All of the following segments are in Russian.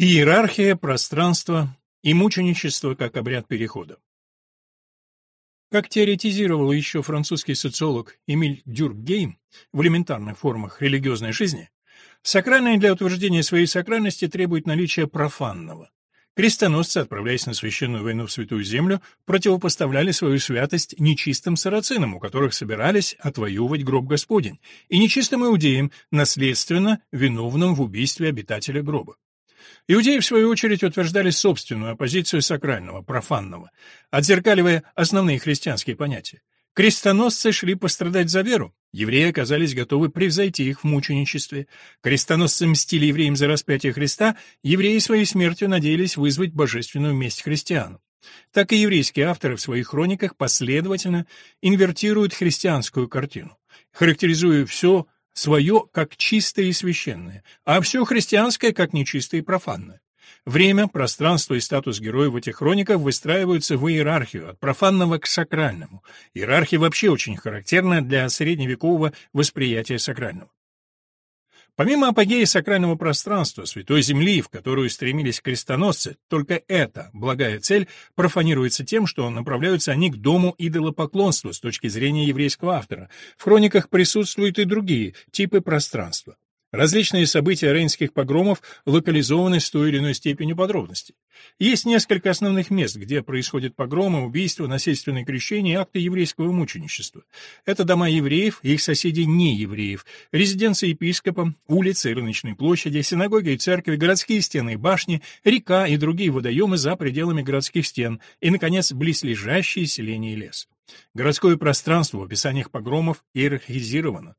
Иерархия пространства и мученичество как обряд перехода. Как теоретизировал еще французский социолог Эмиль Дюркгейм в элементарных формах религиозной жизни, сакральное для утверждения своей сакральности требует наличия профанного. Крестоносцы, отправляясь на священную войну в Святую Землю, противопоставляли свою святость нечистым сарацинам, у которых собирались отвоевывать гроб Господень, и нечистым иудеям, наследственно виновным в убийстве обитателя гроба. Иудеи, в свою очередь, утверждали собственную оппозицию сакрального, профанного, отзеркаливая основные христианские понятия. Крестоносцы шли пострадать за веру, евреи оказались готовы превзойти их в мученичестве. Крестоносцы мстили евреям за распятие Христа, евреи своей смертью надеялись вызвать божественную месть христианам. Так и еврейские авторы в своих хрониках последовательно инвертируют христианскую картину, характеризуя все свое как чистое и священное, а все христианское как нечистое и профанное. Время, пространство и статус героя в этих хрониках выстраиваются в иерархию, от профанного к сакральному. Иерархия вообще очень характерна для средневекового восприятия сакрального. Помимо апогея сакрального пространства, святой земли, в которую стремились крестоносцы, только эта благая цель профанируется тем, что направляются они к дому идолопоклонства с точки зрения еврейского автора. В хрониках присутствуют и другие типы пространства. Различные события рейнских погромов локализованы с той или иной степенью подробности. Есть несколько основных мест, где происходят погромы, убийства, насильственные крещения и акты еврейского мученичества. Это дома евреев и их соседей неевреев, резиденции епископа, улицы и рыночные площади, синагоги и церкви, городские стены и башни, река и другие водоемы за пределами городских стен и, наконец, близлежащие селения и лес. Городское пространство в описаниях погромов иерархизировано.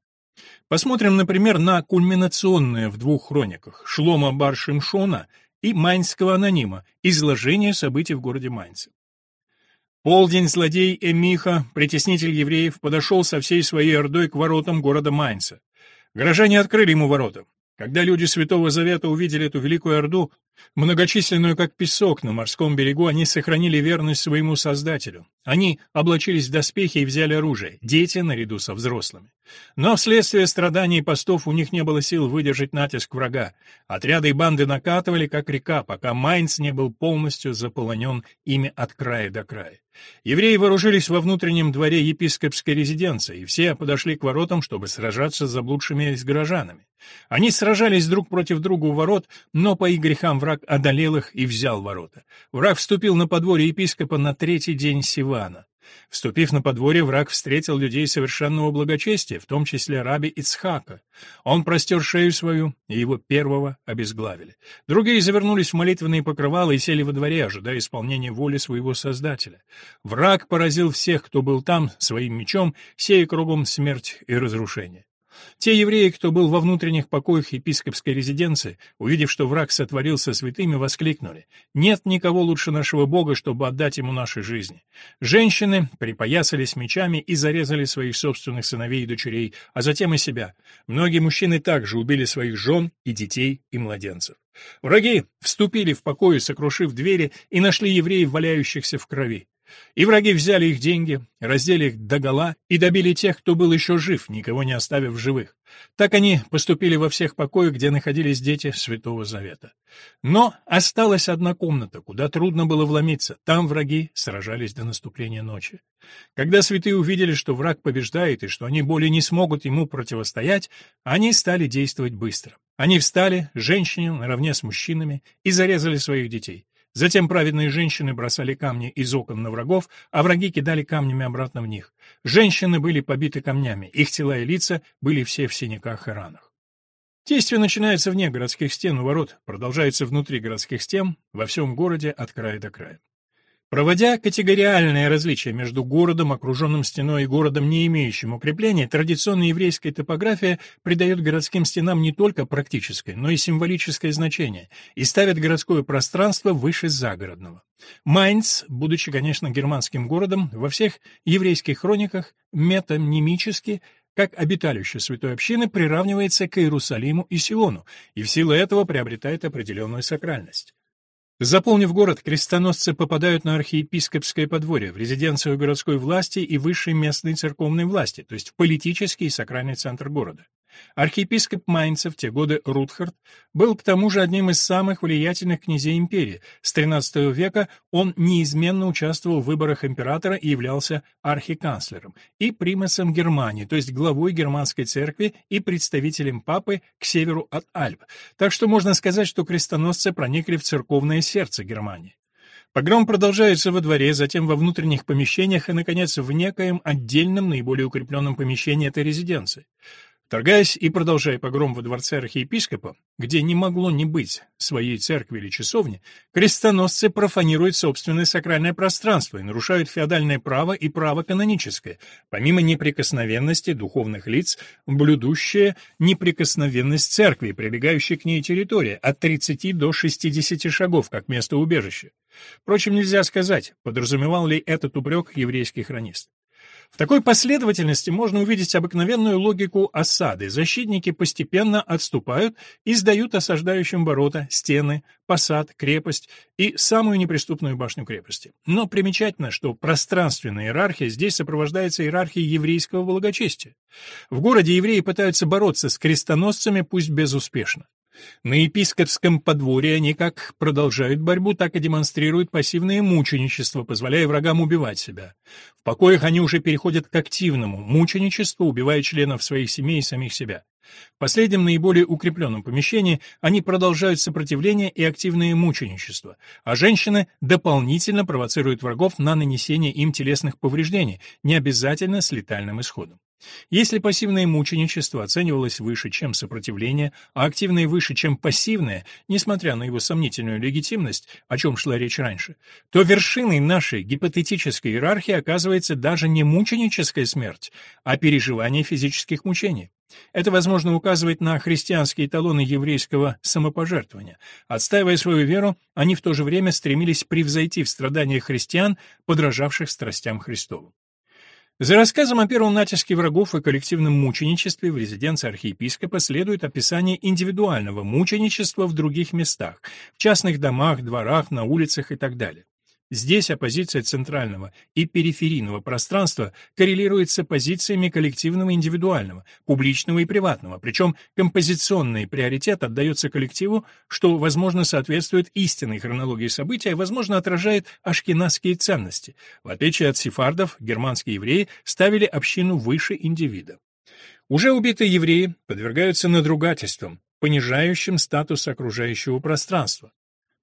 Посмотрим, например, на кульминационное в двух хрониках Шлома Бар-Шимшона и Майнского анонима изложение событий в городе Майнце. Полдень злодей Эмиха, притеснитель евреев, подошел со всей своей ордой к воротам города Майнца. Горожане открыли ему ворота. Когда люди Святого Завета увидели эту великую орду, многочисленную как песок на морском берегу, они сохранили верность своему Создателю. Они облачились в доспехи и взяли оружие, дети наряду со взрослыми. Но вследствие страданий и постов у них не было сил выдержать натиск врага. Отряды и банды накатывали, как река, пока Майнц не был полностью заполонен ими от края до края. Евреи вооружились во внутреннем дворе епископской резиденции, и все подошли к воротам, чтобы сражаться с заблудшими с горожанами. Они сражались друг против друга у ворот, но по их грехам враг одолел их и взял ворота. Враг вступил на подворье епископа на третий день Сивана. Вступив на подворье, враг встретил людей совершенного благочестия, в том числе раби Ицхака. Он простер шею свою, и его первого обезглавили. Другие завернулись в молитвенные покрывала и сели во дворе, ожидая исполнения воли своего Создателя. Враг поразил всех, кто был там, своим мечом, сея кругом смерть и разрушение. Те евреи, кто был во внутренних покоях епископской резиденции, увидев, что враг сотворил со святыми, воскликнули «Нет никого лучше нашего Бога, чтобы отдать ему наши жизни». Женщины припоясались мечами и зарезали своих собственных сыновей и дочерей, а затем и себя. Многие мужчины также убили своих жен и детей и младенцев. Враги вступили в покои, сокрушив двери, и нашли евреев, валяющихся в крови. И враги взяли их деньги, раздели их догола и добили тех, кто был еще жив, никого не оставив живых. Так они поступили во всех покоях, где находились дети Святого Завета. Но осталась одна комната, куда трудно было вломиться. Там враги сражались до наступления ночи. Когда святые увидели, что враг побеждает и что они более не смогут ему противостоять, они стали действовать быстро. Они встали, женщины наравне с мужчинами, и зарезали своих детей. Затем праведные женщины бросали камни из окон на врагов, а враги кидали камнями обратно в них. Женщины были побиты камнями, их тела и лица были все в синяках и ранах. Действие начинается вне городских стен у ворот, продолжается внутри городских стен, во всем городе от края до края. Проводя категориальное различие между городом, окруженным стеной, и городом, не имеющим укрепления, традиционная еврейская топография придает городским стенам не только практическое, но и символическое значение и ставит городское пространство выше загородного. Майнц, будучи, конечно, германским городом, во всех еврейских хрониках метонимически как обиталище святой общины приравнивается к Иерусалиму и Сиону, и в силу этого приобретает определенную сакральность. Заполнив город, крестоносцы попадают на архиепископское подворье, в резиденцию городской власти и высшей местной церковной власти, то есть в политический и сакральный центр города. Архиепископ Майнца в те годы Рутхард был к тому же одним из самых влиятельных князей империи. С XIII века он неизменно участвовал в выборах императора и являлся архиканцлером и примасом Германии, то есть главой германской церкви и представителем папы к северу от Альп. Так что можно сказать, что крестоносцы проникли в церковное сердце Германии. Погром продолжается во дворе, затем во внутренних помещениях и, наконец, в некоем отдельном, наиболее укрепленном помещении этой резиденции. Торгаясь и продолжая погром во дворце архиепископа, где не могло не быть своей церкви или часовни, крестоносцы профанируют собственное сакральное пространство и нарушают феодальное право и право каноническое, помимо неприкосновенности духовных лиц, блюдущие неприкосновенность церкви, прилегающей к ней территории, от 30 до 60 шагов, как место убежища. Впрочем, нельзя сказать, подразумевал ли этот упрек еврейский хронист. В такой последовательности можно увидеть обыкновенную логику осады. Защитники постепенно отступают и сдают осаждающим ворота, стены, посад, крепость и самую неприступную башню крепости. Но примечательно, что пространственная иерархия здесь сопровождается иерархией еврейского благочестия. В городе евреи пытаются бороться с крестоносцами, пусть безуспешно. На епископском подворье они как продолжают борьбу, так и демонстрируют пассивное мученичество, позволяя врагам убивать себя. В покоях они уже переходят к активному мученичеству, убивая членов своих семей и самих себя. В последнем наиболее укрепленном помещении они продолжают сопротивление и активное мученичество, а женщины дополнительно провоцируют врагов на нанесение им телесных повреждений, не обязательно с летальным исходом. Если пассивное мученичество оценивалось выше, чем сопротивление, а активное выше, чем пассивное, несмотря на его сомнительную легитимность, о чем шла речь раньше, то вершиной нашей гипотетической иерархии оказывается даже не мученическая смерть, а переживание физических мучений. Это, возможно, указывает на христианские эталоны еврейского самопожертвования. Отстаивая свою веру, они в то же время стремились превзойти в страданиях христиан, подражавших страстям Христовым. За рассказом о первом натиске врагов и коллективном мученичестве в резиденции архиепископа следует описание индивидуального мученичества в других местах, в частных домах, дворах, на улицах и так далее. Здесь оппозиция центрального и периферийного пространства коррелирует с позициями коллективного и индивидуального, публичного и приватного, причем композиционный приоритет отдается коллективу, что, возможно, соответствует истинной хронологии событий, а, возможно, отражает ашкеназские ценности. В отличие от сефардов, германские евреи ставили общину выше индивида. Уже убитые евреи подвергаются надругательствам, понижающим статус окружающего пространства.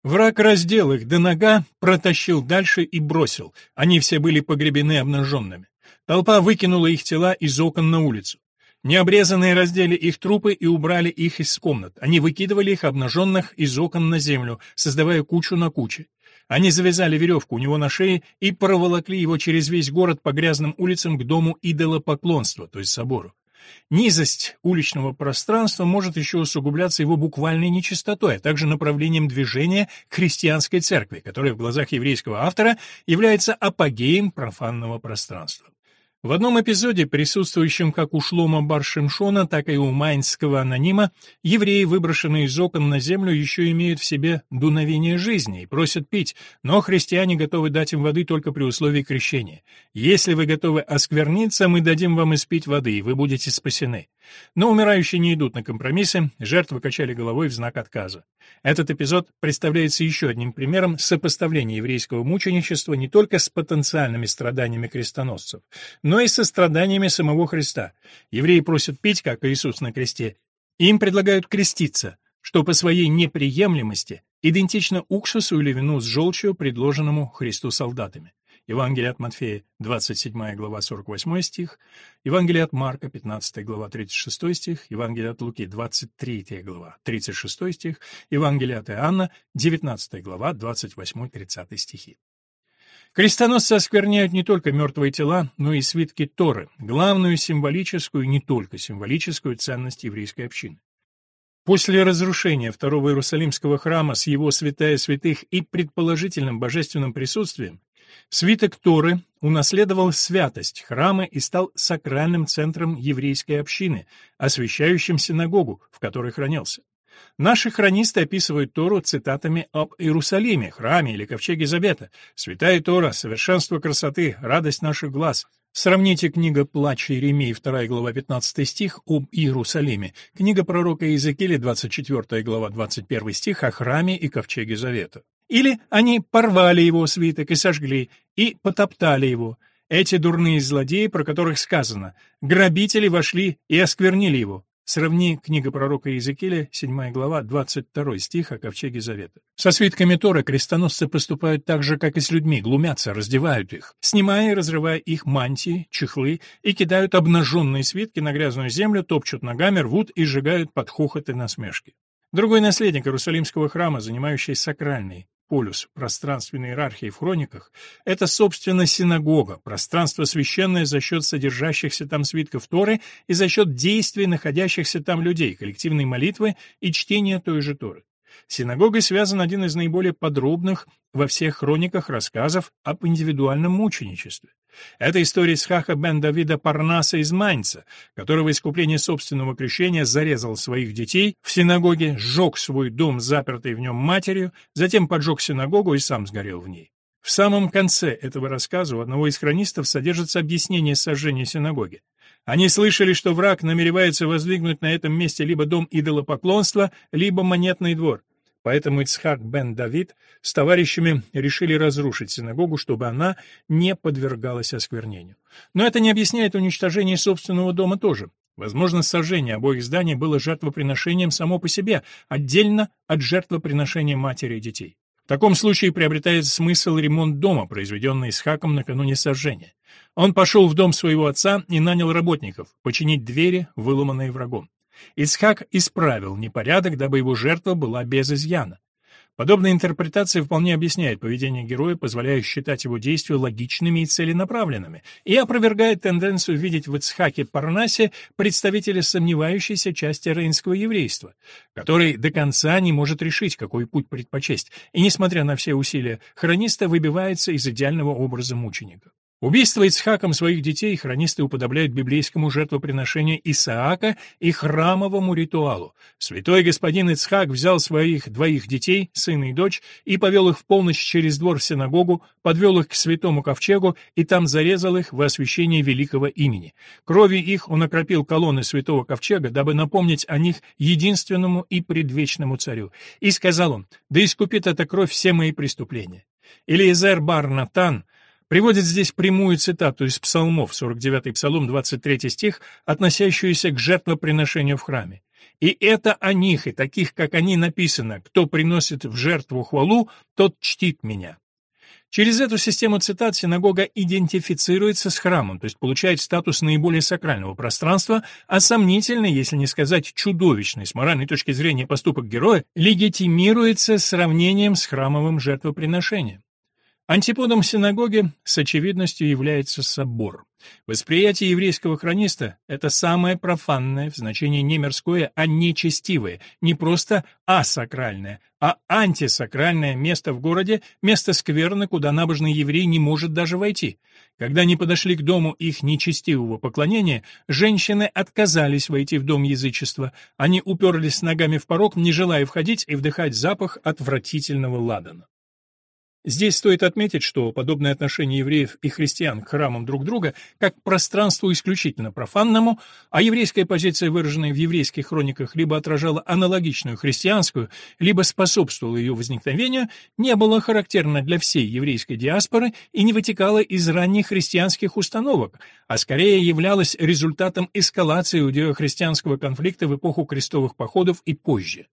Враг раздел их до нога, протащил дальше и бросил. Они все были погребены обнаженными. Толпа выкинула их тела из окон на улицу. Необрезанные раздели их трупы и убрали их из комнат. Они выкидывали их обнаженных из окон на землю, создавая кучу на куче. Они завязали веревку у него на шее и проволокли его через весь город по грязным улицам к дому идолопоклонства, то есть собору. Низость уличного пространства может еще усугубляться его буквальной нечистотой, а также направлением движения христианской церкви, которая в глазах еврейского автора является апогеем профанного пространства. В одном эпизоде, присутствующем как у Шлома Баршимшона, так и у майнского анонима, евреи, выброшенные из окон на землю, еще имеют в себе дуновение жизни и просят пить, но христиане готовы дать им воды только при условии крещения. «Если вы готовы оскверниться, мы дадим вам испить воды, и вы будете спасены». Но умирающие не идут на компромиссы, жертвы качали головой в знак отказа. Этот эпизод представляется еще одним примером сопоставления еврейского мученичества не только с потенциальными страданиями крестоносцев, но и со страданиями самого Христа. Евреи просят пить, как Иисус на кресте, им предлагают креститься, что по своей неприемлемости идентично уксусу или вину с желчью, предложенному Христу солдатами. Евангелие от Матфея, 27 глава, 48 стих, Евангелие от Марка, 15 глава, 36 стих, Евангелие от Луки, 23 глава, 36 стих, Евангелие от Иоанна, 19 глава, 28-30 стихи. Крестоносцы оскверняют не только мертвые тела, но и свитки Торы, главную символическую, не только символическую ценность еврейской общины. После разрушения Второго Иерусалимского храма с его святая святых и предположительным божественным присутствием, Свиток Торы унаследовал святость храма и стал сакральным центром еврейской общины, освящающим синагогу, в которой хранился. Наши хронисты описывают Тору цитатами об Иерусалиме, храме или ковчеге Завета. «Святая Тора, совершенство красоты, радость наших глаз, Сравните книга «Плач Иеремии», 2 глава, 15 стих, об Иерусалиме, книга пророка Иезекииля, 24 глава, 21 стих, о храме и ковчеге Завета. Или они порвали его свиток и сожгли, и потоптали его. Эти дурные злодеи, про которых сказано, грабители вошли и осквернили его. Сравни книга пророка Иезекииля, 7 глава, 22 стих о ковчеге Завета. Со свитками Тора крестоносцы поступают так же, как и с людьми, глумятся, раздевают их, снимая и разрывая их мантии, чехлы, и кидают обнаженные свитки на грязную землю, топчут ногами, рвут и сжигают под хохот и насмешки. Другой наследник Иерусалимского храма, занимающий сакральный, полюс пространственной иерархии в хрониках, это, собственно, синагога, пространство священное за счет содержащихся там свитков Торы и за счет действий находящихся там людей, коллективной молитвы и чтения той же Торы. Синагогой связан один из наиболее подробных во всех хрониках рассказов об индивидуальном мученичестве. Это история Схаха бен Давида Парнаса из Майнца, который в искупление собственного крещения зарезал своих детей в синагоге, сжег свой дом, запертый в нем матерью, затем поджег синагогу и сам сгорел в ней. В самом конце этого рассказа у одного из хронистов содержится объяснение сожжения синагоги. Они слышали, что враг намеревается воздвигнуть на этом месте либо дом идолопоклонства, либо монетный двор. Поэтому Ицхак бен Давид с товарищами решили разрушить синагогу, чтобы она не подвергалась осквернению. Но это не объясняет уничтожение собственного дома тоже. Возможно, сожжение обоих зданий было жертвоприношением само по себе, отдельно от жертвоприношения матери и детей. В таком случае приобретает смысл ремонт дома, произведенный Исхаком накануне сожжения. Он пошел в дом своего отца и нанял работников починить двери, выломанные врагом. Ицхак исправил непорядок, дабы его жертва была без изъяна. Подобная интерпретация вполне объясняет поведение героя, позволяя считать его действия логичными и целенаправленными, и опровергает тенденцию видеть в Ицхаке Парнасе представителя сомневающейся части рейнского еврейства, который до конца не может решить, какой путь предпочесть, и, несмотря на все усилия, хрониста выбивается из идеального образа мученика. Убийство Ицхаком своих детей хронисты уподобляют библейскому жертвоприношению Исаака и храмовому ритуалу. Святой господин Ицхак взял своих двоих детей, сына и дочь, и повел их в полночь через двор в синагогу, подвел их к святому ковчегу и там зарезал их в освящение великого имени. Кровью их он окропил колонны святого ковчега, дабы напомнить о них единственному и предвечному царю. И сказал он, «Да искупит эта кровь все мои преступления». Илиезер бар Натан — Приводит здесь прямую цитату из Псалмов, 49-й Псалом, 23 стих, относящуюся к жертвоприношению в храме. «И это о них, и таких, как они, написано, кто приносит в жертву хвалу, тот чтит меня». Через эту систему цитат синагога идентифицируется с храмом, то есть получает статус наиболее сакрального пространства, а сомнительный, если не сказать чудовищный с моральной точки зрения поступок героя, легитимируется сравнением с храмовым жертвоприношением. Антиподом синагоги с очевидностью является собор. Восприятие еврейского хрониста — это самое профанное, в значении не мирское, а нечестивое, не просто асакральное, а антисакральное место в городе, место скверно, куда набожный еврей не может даже войти. Когда они подошли к дому их нечестивого поклонения, женщины отказались войти в дом язычества. Они уперлись ногами в порог, не желая входить и вдыхать запах отвратительного ладана. Здесь стоит отметить, что подобное отношение евреев и христиан к храмам друг друга как к пространству исключительно профанному, а еврейская позиция, выраженная в еврейских хрониках, либо отражала аналогичную христианскую, либо способствовала ее возникновению, не было характерно для всей еврейской диаспоры и не вытекало из ранних христианских установок, а скорее являлось результатом эскалации иудео-христианского конфликта в эпоху крестовых походов и позже.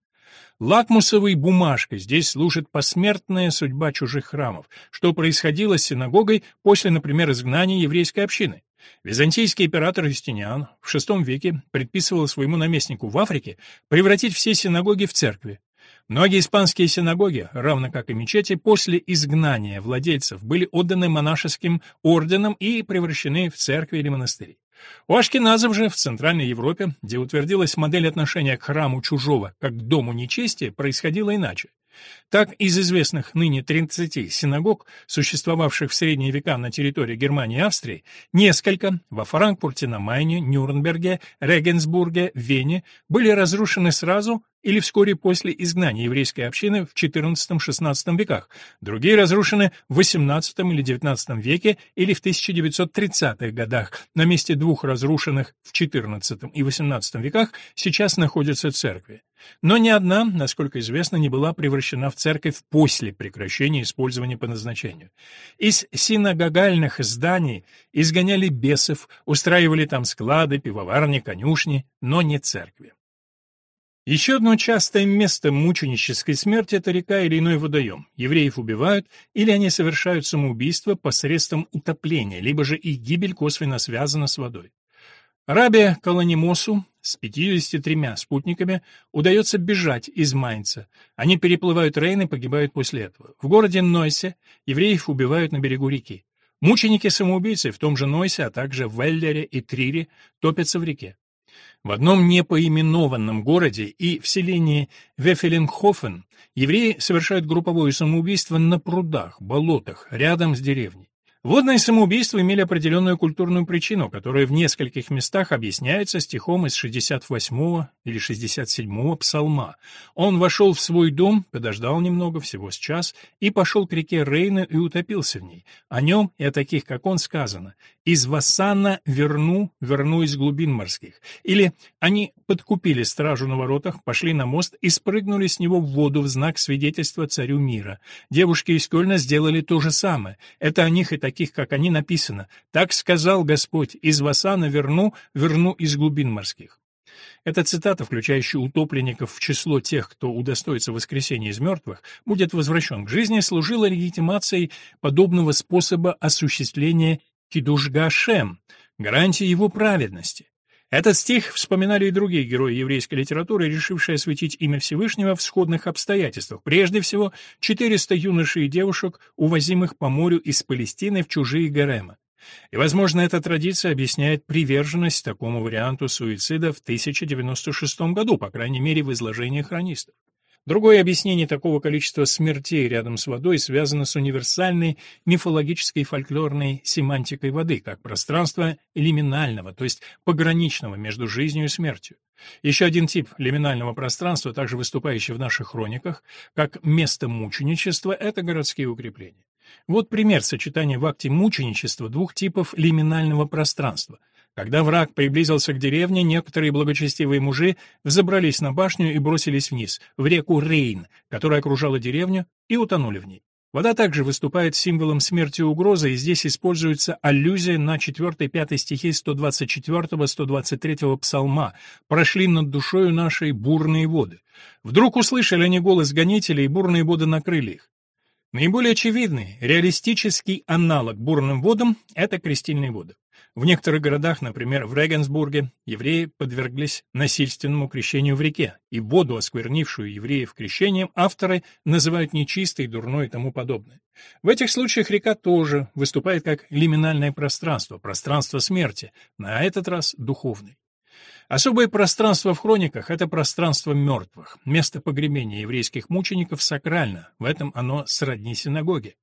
Лакмусовой бумажкой здесь служит посмертная судьба чужих храмов, что происходило с синагогой после, например, изгнания еврейской общины. Византийский император Юстиниан в VI веке предписывал своему наместнику в Африке превратить все синагоги в церкви. Многие испанские синагоги, равно как и мечети, после изгнания владельцев были отданы монашеским орденам и превращены в церкви или монастыри. У ашкеназов же в Центральной Европе, где утвердилась модель отношения к храму чужого как к дому нечести, происходило иначе. Так, из известных ныне 30 синагог, существовавших в средние века на территории Германии и Австрии, несколько во Франкфурте на Майне, Нюрнберге, Регенсбурге, Вене были разрушены сразу или вскоре после изгнания еврейской общины в XIV-XVI веках, другие разрушены в XVIII или XIX веке или в 1930-х годах. На месте двух разрушенных в XIV и XVIII веках сейчас находятся церкви. Но ни одна, насколько известно, не была превращена в церковь после прекращения использования по назначению. Из синагогальных зданий изгоняли бесов, устраивали там склады, пивоварни, конюшни, но не церкви. Еще одно частое место мученической смерти – это река или иной водоем. Евреев убивают, или они совершают самоубийство посредством утопления, либо же их гибель косвенно связана с водой. Рабе Колонимосу с 53 спутниками удается бежать из Майнца. Они переплывают Рейн и погибают после этого. В городе Нойсе евреев убивают на берегу реки. Мученики-самоубийцы в том же Нойсе, а также в Веллере и Трире топятся в реке. В одном непоименованном городе и в селении Вефеленхофен евреи совершают групповое самоубийство на прудах, болотах, рядом с деревней. Водные самоубийства имели определенную культурную причину, которая в нескольких местах объясняется стихом из 68 или 67 псалма. Он вошел в свой дом, подождал немного, всего с час, и пошел к реке Рейна и утопился в ней. О нем и о таких, как он, сказано «Из Вассана верну, верну из глубин морских». Или «Они подкупили стражу на воротах, пошли на мост и спрыгнули с него в воду в знак свидетельства царю мира. Девушки из Кёльна сделали то же самое. Это о них и таких таких, как они, написано «Так сказал Господь, из Васана верну, верну из глубин морских». Эта цитата, включающая утопленников в число тех, кто удостоится воскресения из мертвых, будет возвращен к жизни, служила легитимацией подобного способа осуществления кидушгашем, гарантии его праведности. Этот стих вспоминали и другие герои еврейской литературы, решившие осветить имя Всевышнего в сходных обстоятельствах. Прежде всего, 400 юношей и девушек, увозимых по морю из Палестины в чужие гаремы. И, возможно, эта традиция объясняет приверженность такому варианту суицида в 1096 году, по крайней мере, в изложении хронистов. Другое объяснение такого количества смертей рядом с водой связано с универсальной мифологической фольклорной семантикой воды, как пространства лиминального, то есть пограничного между жизнью и смертью. Еще один тип лиминального пространства, также выступающий в наших хрониках, как место мученичества, это городские укрепления. Вот пример сочетания в акте мученичества двух типов лиминального пространства – когда враг приблизился к деревне, некоторые благочестивые мужи взобрались на башню и бросились вниз, в реку Рейн, которая окружала деревню, и утонули в ней. Вода также выступает символом смерти и угрозы, и здесь используется аллюзия на 4-5 стихи 124-123 псалма «Прошли над душою нашей бурные воды». Вдруг услышали они голос гонителей, и бурные воды накрыли их. Наиболее очевидный, реалистический аналог бурным водам — это крестильные воды. В некоторых городах, например, в Регенсбурге, евреи подверглись насильственному крещению в реке, и воду, осквернившую евреев крещением, авторы называют нечистой, дурной и тому подобное. В этих случаях река тоже выступает как лиминальное пространство, пространство смерти, на этот раз духовный. Особое пространство в хрониках — это пространство мертвых. Место погребения еврейских мучеников сакрально, в этом оно сродни синагоге.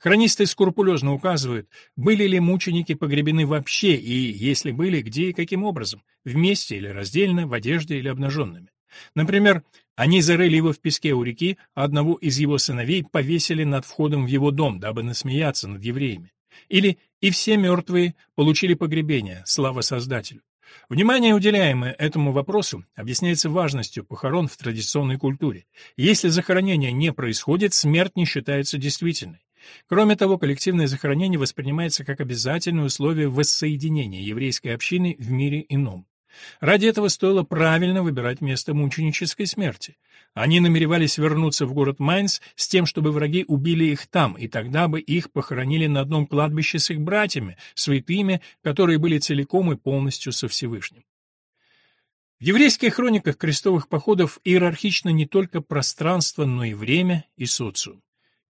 Хронисты скрупулезно указывают, были ли мученики погребены вообще, и, если были, где и каким образом, вместе или раздельно, в одежде или обнаженными. Например, они зарыли его в песке у реки, а одного из его сыновей повесили над входом в его дом, дабы насмеяться над евреями. Или «И все мертвые получили погребение, слава Создателю». Внимание, уделяемое этому вопросу, объясняется важностью похорон в традиционной культуре. Если захоронение не происходит, смерть не считается действительной. Кроме того, коллективное захоронение воспринимается как обязательное условие воссоединения еврейской общины в мире ином. Ради этого стоило правильно выбирать место мученической смерти. Они намеревались вернуться в город Майнц с тем, чтобы враги убили их там, и тогда бы их похоронили на одном кладбище с их братьями, святыми, которые были целиком и полностью со Всевышним. В еврейских хрониках крестовых походов иерархично не только пространство, но и время и социум.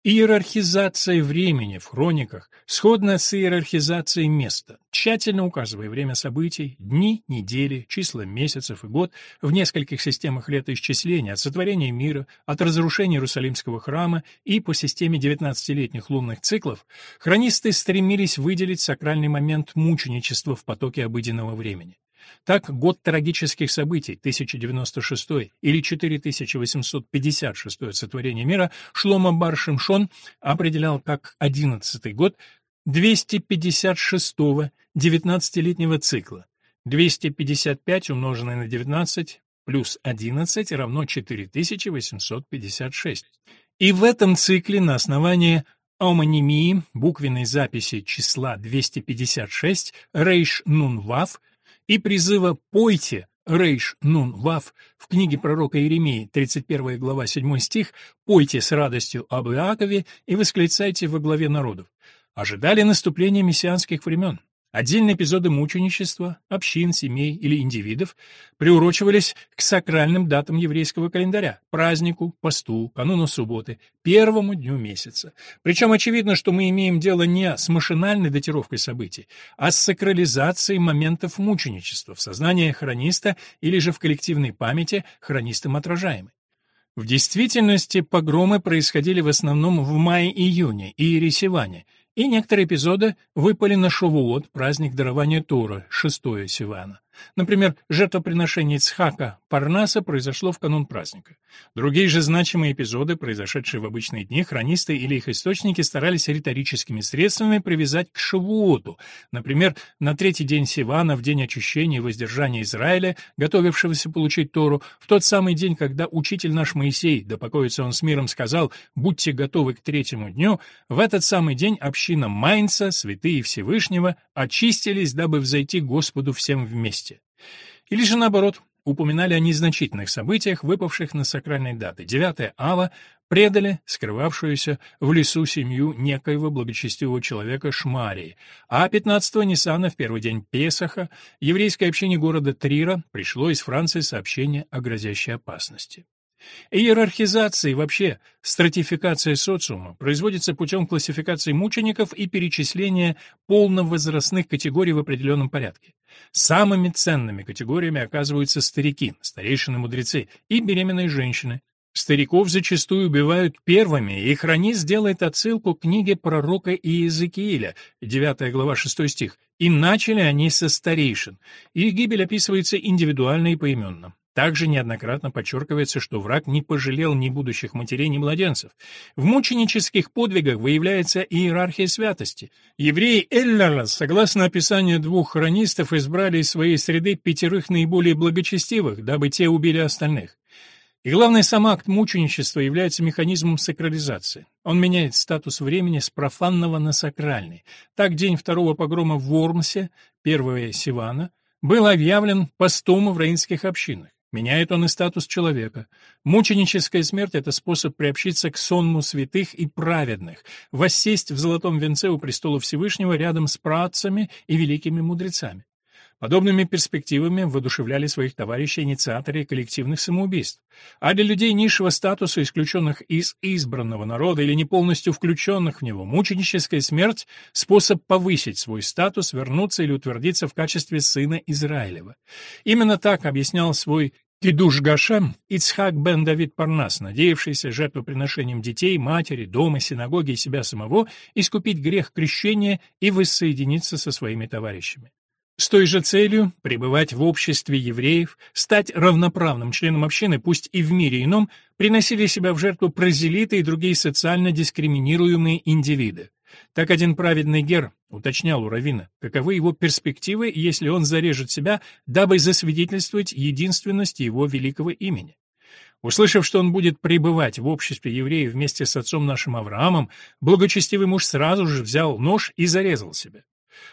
Иерархизация времени в хрониках сходна с иерархизацией места, тщательно указывая время событий, дни, недели, числа месяцев и год в нескольких системах летоисчисления от сотворения мира, от разрушения Иерусалимского храма и по системе 19-летних лунных циклов, хронисты стремились выделить сакральный момент мученичества в потоке обыденного времени. Так, год трагических событий, 1096 или 4856 сотворение мира, Шлома бар Шимшон определял как 11 год 256-го 19-летнего цикла. 255 умноженное на 19 плюс 11 равно 4856. И в этом цикле на основании омонимии буквенной записи числа 256 Рейш Нун Вав и призыва «Пойте» Рейш Нун Вав в книге пророка Иеремии, 31 глава 7 стих «Пойте с радостью об Иакове и восклицайте во главе народов». Ожидали наступления мессианских времен. Отдельные эпизоды мученичества, общин, семей или индивидов приурочивались к сакральным датам еврейского календаря – празднику, посту, кануну субботы, первому дню месяца. Причем очевидно, что мы имеем дело не с машинальной датировкой событий, а с сакрализацией моментов мученичества в сознании хрониста или же в коллективной памяти хронистом отражаемой. В действительности погромы происходили в основном в мае-июне и Ересиване – и некоторые эпизоды выпали на Шавуот, праздник дарования Тора, шестое Сивана. Например, жертвоприношение Ицхака Парнаса произошло в канун праздника. Другие же значимые эпизоды, произошедшие в обычные дни, хронисты или их источники старались риторическими средствами привязать к Шавуоту. Например, на третий день Сивана, в день очищения и воздержания Израиля, готовившегося получить Тору, в тот самый день, когда учитель наш Моисей, да покоится он с миром, сказал «Будьте готовы к третьему дню», в этот самый день община Майнца, святые Всевышнего, очистились, дабы взойти Господу всем вместе. Или же наоборот, упоминали о незначительных событиях, выпавших на сакральные даты. 9 ава предали скрывавшуюся в лесу семью некоего благочестивого человека Шмарии, а 15-го Ниссана в первый день Песаха еврейской общине города Трира пришло из Франции сообщение о грозящей опасности. Иерархизация и вообще стратификация социума производится путем классификации мучеников и перечисления полновозрастных категорий в определенном порядке. Самыми ценными категориями оказываются старики, старейшины-мудрецы и беременные женщины. Стариков зачастую убивают первыми, и хронист делает отсылку к книге пророка Иезекииля, 9 глава 6 стих. «И начали они со старейшин». и гибель описывается индивидуально и поименно. Также неоднократно подчеркивается, что враг не пожалел ни будущих матерей, ни младенцев. В мученических подвигах выявляется иерархия святости. Евреи Эллера, согласно описанию двух хронистов, избрали из своей среды пятерых наиболее благочестивых, дабы те убили остальных. И главное, сам акт мученичества является механизмом сакрализации. Он меняет статус времени с профанного на сакральный. Так, день второго погрома в Вормсе, 1 Сивана, был объявлен постом в раинских общинах. Меняет он и статус человека. Мученическая смерть — это способ приобщиться к сонму святых и праведных, воссесть в золотом венце у престола Всевышнего рядом с працами и великими мудрецами. Подобными перспективами воодушевляли своих товарищей инициаторы коллективных самоубийств. А для людей низшего статуса, исключенных из избранного народа или не полностью включенных в него, мученическая смерть — способ повысить свой статус, вернуться или утвердиться в качестве сына Израилева. Именно так объяснял свой Кидуш Гашем, Ицхак бен Давид Парнас, надеявшийся жертвоприношением детей, матери, дома, синагоги и себя самого искупить грех крещения и воссоединиться со своими товарищами. С той же целью пребывать в обществе евреев, стать равноправным членом общины, пусть и в мире ином, приносили себя в жертву прозелиты и другие социально дискриминируемые индивиды. Так один праведный гер уточнял у Равина, каковы его перспективы, если он зарежет себя, дабы засвидетельствовать единственность его великого имени. Услышав, что он будет пребывать в обществе евреев вместе с отцом нашим Авраамом, благочестивый муж сразу же взял нож и зарезал себя.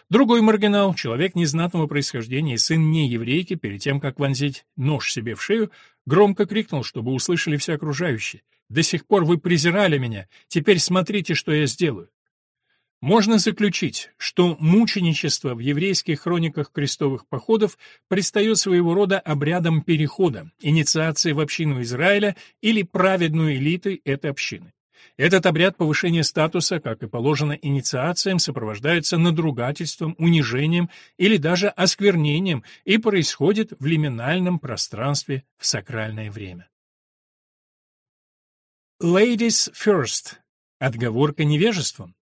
Другой маргинал, человек незнатного происхождения и сын нееврейки, перед тем, как вонзить нож себе в шею, громко крикнул, чтобы услышали все окружающие. «До сих пор вы презирали меня, теперь смотрите, что я сделаю». Можно заключить, что мученичество в еврейских хрониках крестовых походов предстает своего рода обрядом перехода, инициации в общину Израиля или праведную элитой этой общины. Этот обряд повышения статуса, как и положено инициациям, сопровождается надругательством, унижением или даже осквернением и происходит в лиминальном пространстве в сакральное время. Ladies first. Отговорка невежеством.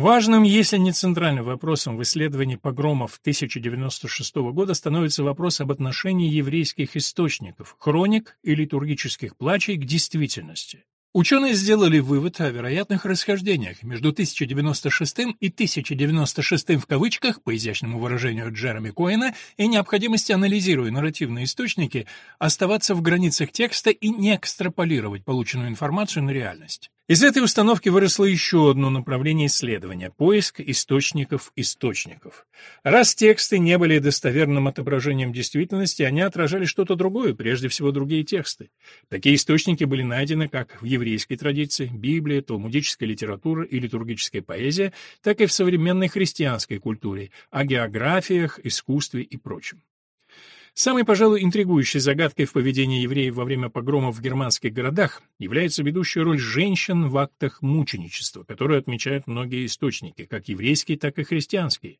Важным, если не центральным вопросом в исследовании погромов 1096 года становится вопрос об отношении еврейских источников, хроник и литургических плачей к действительности. Ученые сделали вывод о вероятных расхождениях между 1096 и 1096 в кавычках, по изящному выражению Джереми Коэна, и необходимости, анализируя нарративные источники, оставаться в границах текста и не экстраполировать полученную информацию на реальность. Из этой установки выросло еще одно направление исследования – поиск источников источников. Раз тексты не были достоверным отображением действительности, они отражали что-то другое, прежде всего другие тексты. Такие источники были найдены как в еврейской традиции – Библия, талмудическая литература и литургическая поэзия, так и в современной христианской культуре – о географиях, искусстве и прочем. Самой, пожалуй, интригующей загадкой в поведении евреев во время погромов в германских городах является ведущая роль женщин в актах мученичества, которую отмечают многие источники, как еврейские, так и христианские.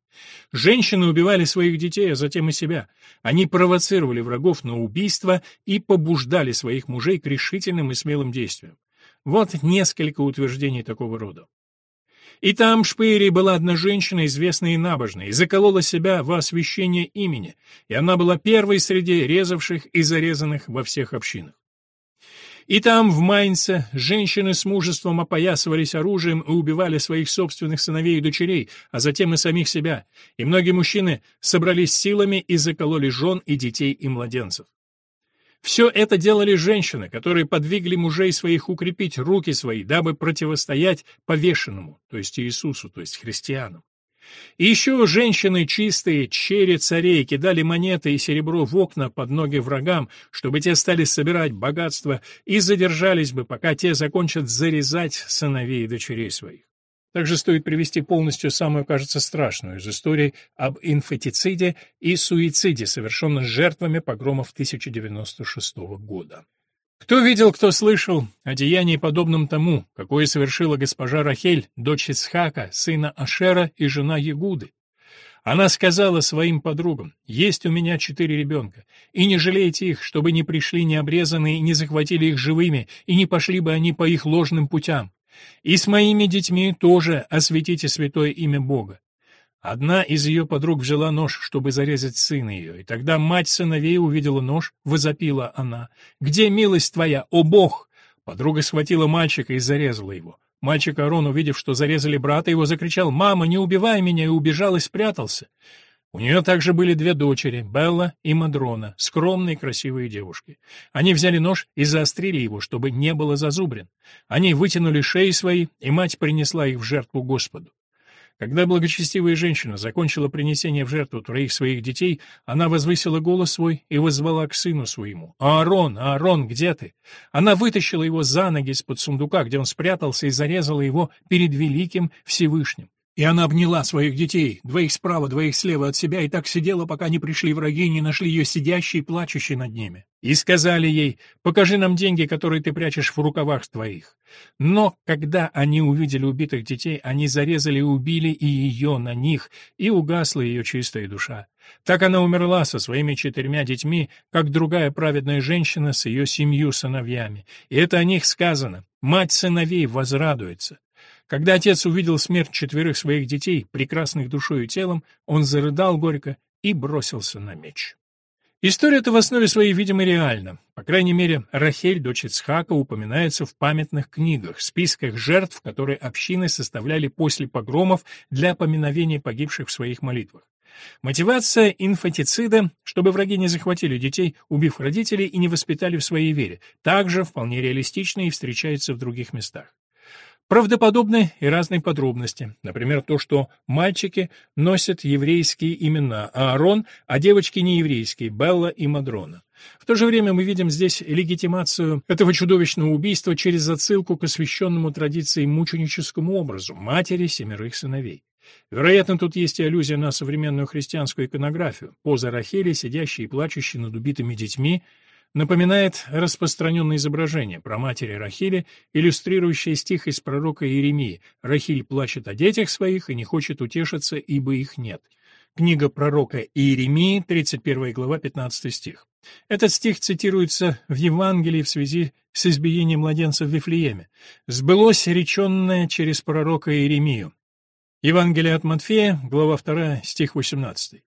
Женщины убивали своих детей, а затем и себя. Они провоцировали врагов на убийство и побуждали своих мужей к решительным и смелым действиям. Вот несколько утверждений такого рода. И там в Шпейре была одна женщина, известная и набожная, и заколола себя во освящение имени, и она была первой среди резавших и зарезанных во всех общинах. И там, в Майнце, женщины с мужеством опоясывались оружием и убивали своих собственных сыновей и дочерей, а затем и самих себя, и многие мужчины собрались силами и закололи жен и детей и младенцев. Все это делали женщины, которые подвигли мужей своих укрепить руки свои, дабы противостоять повешенному, то есть Иисусу, то есть христианам. И еще женщины чистые, чери царей, кидали монеты и серебро в окна под ноги врагам, чтобы те стали собирать богатство и задержались бы, пока те закончат зарезать сыновей и дочерей своих. Также стоит привести полностью самую, кажется, страшную из историй об инфантициде и суициде, совершенных жертвами погромов 1096 года. Кто видел, кто слышал о деянии, подобном тому, какое совершила госпожа Рахель, дочь Исхака, сына Ашера и жена Ягуды? Она сказала своим подругам, «Есть у меня четыре ребенка, и не жалейте их, чтобы не пришли необрезанные и не захватили их живыми, и не пошли бы они по их ложным путям. И с моими детьми тоже осветите святое имя Бога. Одна из ее подруг взяла нож, чтобы зарезать сына ее, и тогда мать сыновей увидела нож, возопила она. «Где милость твоя, о Бог?» Подруга схватила мальчика и зарезала его. Мальчик Арон, увидев, что зарезали брата его, закричал «Мама, не убивай меня!» и убежал и спрятался. У нее также были две дочери, Белла и Мадрона, скромные красивые девушки. Они взяли нож и заострили его, чтобы не было зазубрин. Они вытянули шеи свои, и мать принесла их в жертву Господу. Когда благочестивая женщина закончила принесение в жертву троих своих детей, она возвысила голос свой и воззвала к сыну своему. «Аарон, Аарон, где ты?» Она вытащила его за ноги из-под сундука, где он спрятался, и зарезала его перед великим Всевышним. И она обняла своих детей, двоих справа, двоих слева от себя, и так сидела, пока не пришли враги и не нашли ее сидящей и плачущей над ними. И сказали ей, покажи нам деньги, которые ты прячешь в рукавах твоих. Но когда они увидели убитых детей, они зарезали и убили и ее на них, и угасла ее чистая душа. Так она умерла со своими четырьмя детьми, как другая праведная женщина с ее семью сыновьями. И это о них сказано. Мать сыновей возрадуется. Когда отец увидел смерть четверых своих детей, прекрасных душой и телом, он зарыдал горько и бросился на меч. История-то в основе своей, видимо, реальна. По крайней мере, Рахель, дочь Ицхака, упоминается в памятных книгах, списках жертв, которые общины составляли после погромов для поминовения погибших в своих молитвах. Мотивация инфантицида, чтобы враги не захватили детей, убив родителей и не воспитали в своей вере, также вполне реалистична и встречается в других местах. Правдоподобны и разные подробности. Например, то, что мальчики носят еврейские имена, а Аарон, а девочки не еврейские, Белла и Мадрона. В то же время мы видим здесь легитимацию этого чудовищного убийства через отсылку к освященному традиции мученическому образу матери семерых сыновей. Вероятно, тут есть и аллюзия на современную христианскую иконографию. Поза Рахели, сидящей и плачущей над убитыми детьми, напоминает распространенное изображение про матери Рахили, иллюстрирующее стих из пророка Иеремии «Рахиль плачет о детях своих и не хочет утешиться, ибо их нет». Книга пророка Иеремии, 31 глава, 15 стих. Этот стих цитируется в Евангелии в связи с избиением младенца в Вифлееме. «Сбылось реченное через пророка Иеремию. Евангелие от Матфея, глава 2, стих 18.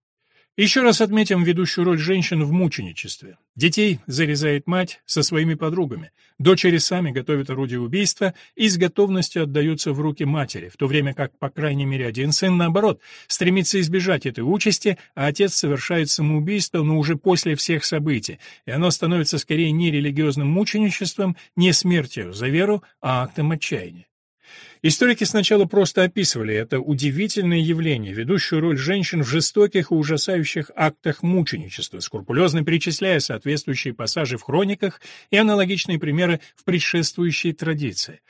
Еще раз отметим ведущую роль женщин в мученичестве. Детей зарезает мать со своими подругами, дочери сами готовят орудие убийства и с готовностью отдаются в руки матери, в то время как, по крайней мере, один сын, наоборот, стремится избежать этой участи, а отец совершает самоубийство, но уже после всех событий, и оно становится скорее не религиозным мученичеством, не смертью за веру, а актом отчаяния. Историки сначала просто описывали это удивительное явление, ведущую роль женщин в жестоких и ужасающих актах мученичества, скрупулезно перечисляя соответствующие пассажи в хрониках и аналогичные примеры в предшествующей традиции.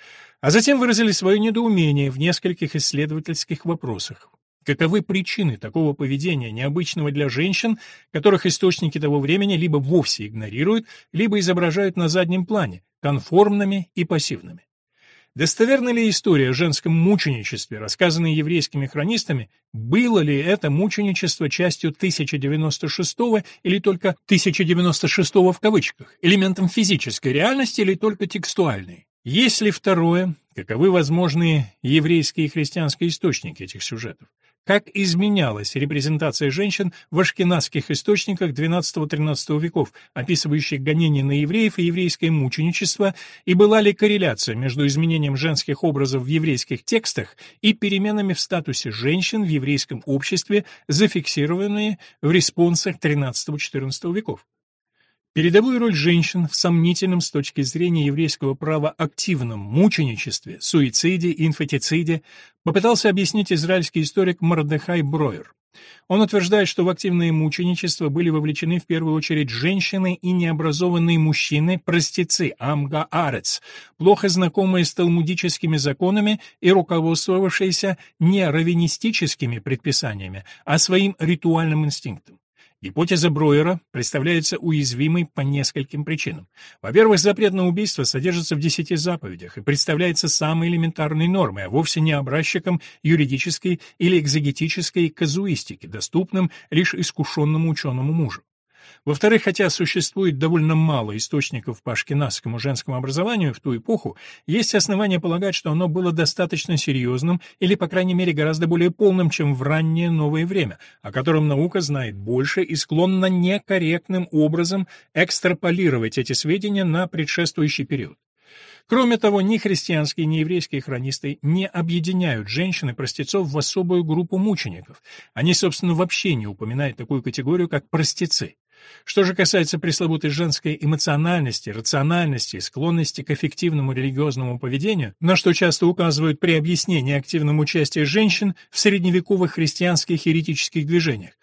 А затем выразили свое недоумение в нескольких исследовательских вопросах. Каковы причины такого поведения, необычного для женщин, которых источники того времени либо вовсе игнорируют, либо изображают на заднем плане, конформными и пассивными? Достоверна ли история о женском мученичестве, рассказанная еврейскими хронистами, было ли это мученичество частью 1096 или только 1096 в кавычках, элементом физической реальности или только текстуальной? Если второе, каковы возможные еврейские и христианские источники этих сюжетов? Как изменялась репрезентация женщин в ашкенадских источниках XII-XIII веков, описывающих гонения на евреев и еврейское мученичество, и была ли корреляция между изменением женских образов в еврейских текстах и переменами в статусе женщин в еврейском обществе, зафиксированные в респонсах XIII-XIV веков? Передовую роль женщин в сомнительном с точки зрения еврейского права активном мученичестве, суициде и инфатициде попытался объяснить израильский историк Мордехай Броер. Он утверждает, что в активное мученичество были вовлечены в первую очередь женщины и необразованные мужчины, простецы, амга-арец, плохо знакомые с талмудическими законами и руководствовавшиеся не раввинистическими предписаниями, а своим ритуальным инстинктом. Гипотеза Броера представляется уязвимой по нескольким причинам. Во-первых, запрет на убийство содержится в десяти заповедях и представляется самой элементарной нормой, а вовсе не образчиком юридической или экзегетической казуистики, доступным лишь искушенному ученому мужу. Во-вторых, хотя существует довольно мало источников по ашкеназскому женскому образованию в ту эпоху, есть основания полагать, что оно было достаточно серьезным или, по крайней мере, гораздо более полным, чем в раннее новое время, о котором наука знает больше и склонна некорректным образом экстраполировать эти сведения на предшествующий период. Кроме того, ни христианские, ни еврейские хронисты не объединяют женщин и простецов в особую группу мучеников. Они, собственно, вообще не упоминают такую категорию, как простецы. Что же касается пресловутой женской эмоциональности, рациональности, склонности к эффективному религиозному поведению, на что часто указывают при объяснении активного участия женщин в средневековых христианских еретических движениях,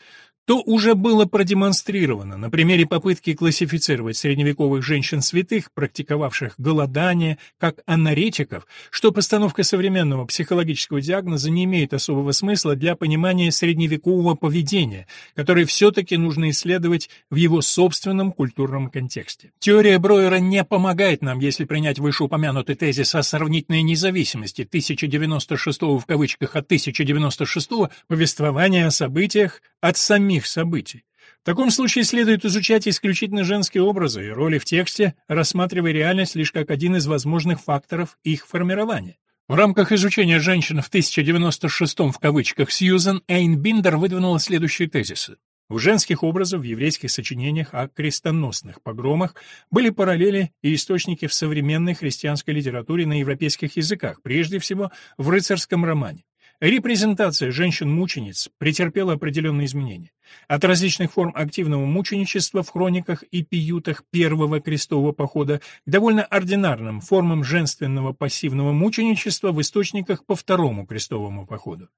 то уже было продемонстрировано на примере попытки классифицировать средневековых женщин-святых, практиковавших голодание, как анаретиков, что постановка современного психологического диагноза не имеет особого смысла для понимания средневекового поведения, которое все-таки нужно исследовать в его собственном культурном контексте. Теория Броера не помогает нам, если принять вышеупомянутый тезис о сравнительной независимости 1096 в кавычках от 1096 повествования о событиях от самих самих событий. В таком случае следует изучать исключительно женские образы и роли в тексте, рассматривая реальность лишь как один из возможных факторов их формирования. В рамках изучения женщин в 1096 в кавычках Сьюзен Эйн Биндер выдвинула следующие тезисы. У женских образов в еврейских сочинениях о крестоносных погромах были параллели и источники в современной христианской литературе на европейских языках, прежде всего в рыцарском романе. Репрезентация женщин-мучениц претерпела определенные изменения. От различных форм активного мученичества в хрониках и пиютах первого крестового похода к довольно ординарным формам женственного пассивного мученичества в источниках по второму крестовому походу.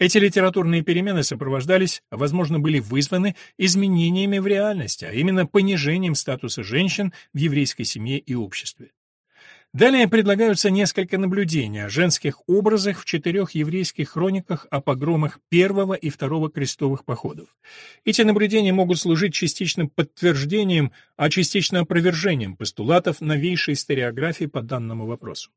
Эти литературные перемены сопровождались, а возможно были вызваны изменениями в реальности, а именно понижением статуса женщин в еврейской семье и обществе. Далее предлагаются несколько наблюдений о женских образах в четырех еврейских хрониках о погромах первого и второго крестовых походов. Эти наблюдения могут служить частичным подтверждением, а частично опровержением постулатов новейшей историографии по данному вопросу.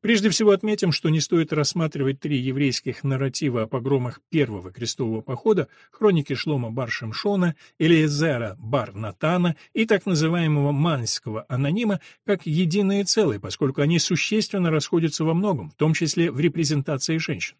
Прежде всего отметим, что не стоит рассматривать три еврейских нарратива о погромах первого крестового похода, хроники Шлома Бар-Шимшона, Элиезера Бар-Натана и так называемого Манского анонима, как единое целое, поскольку они существенно расходятся во многом, в том числе в репрезентации женщин.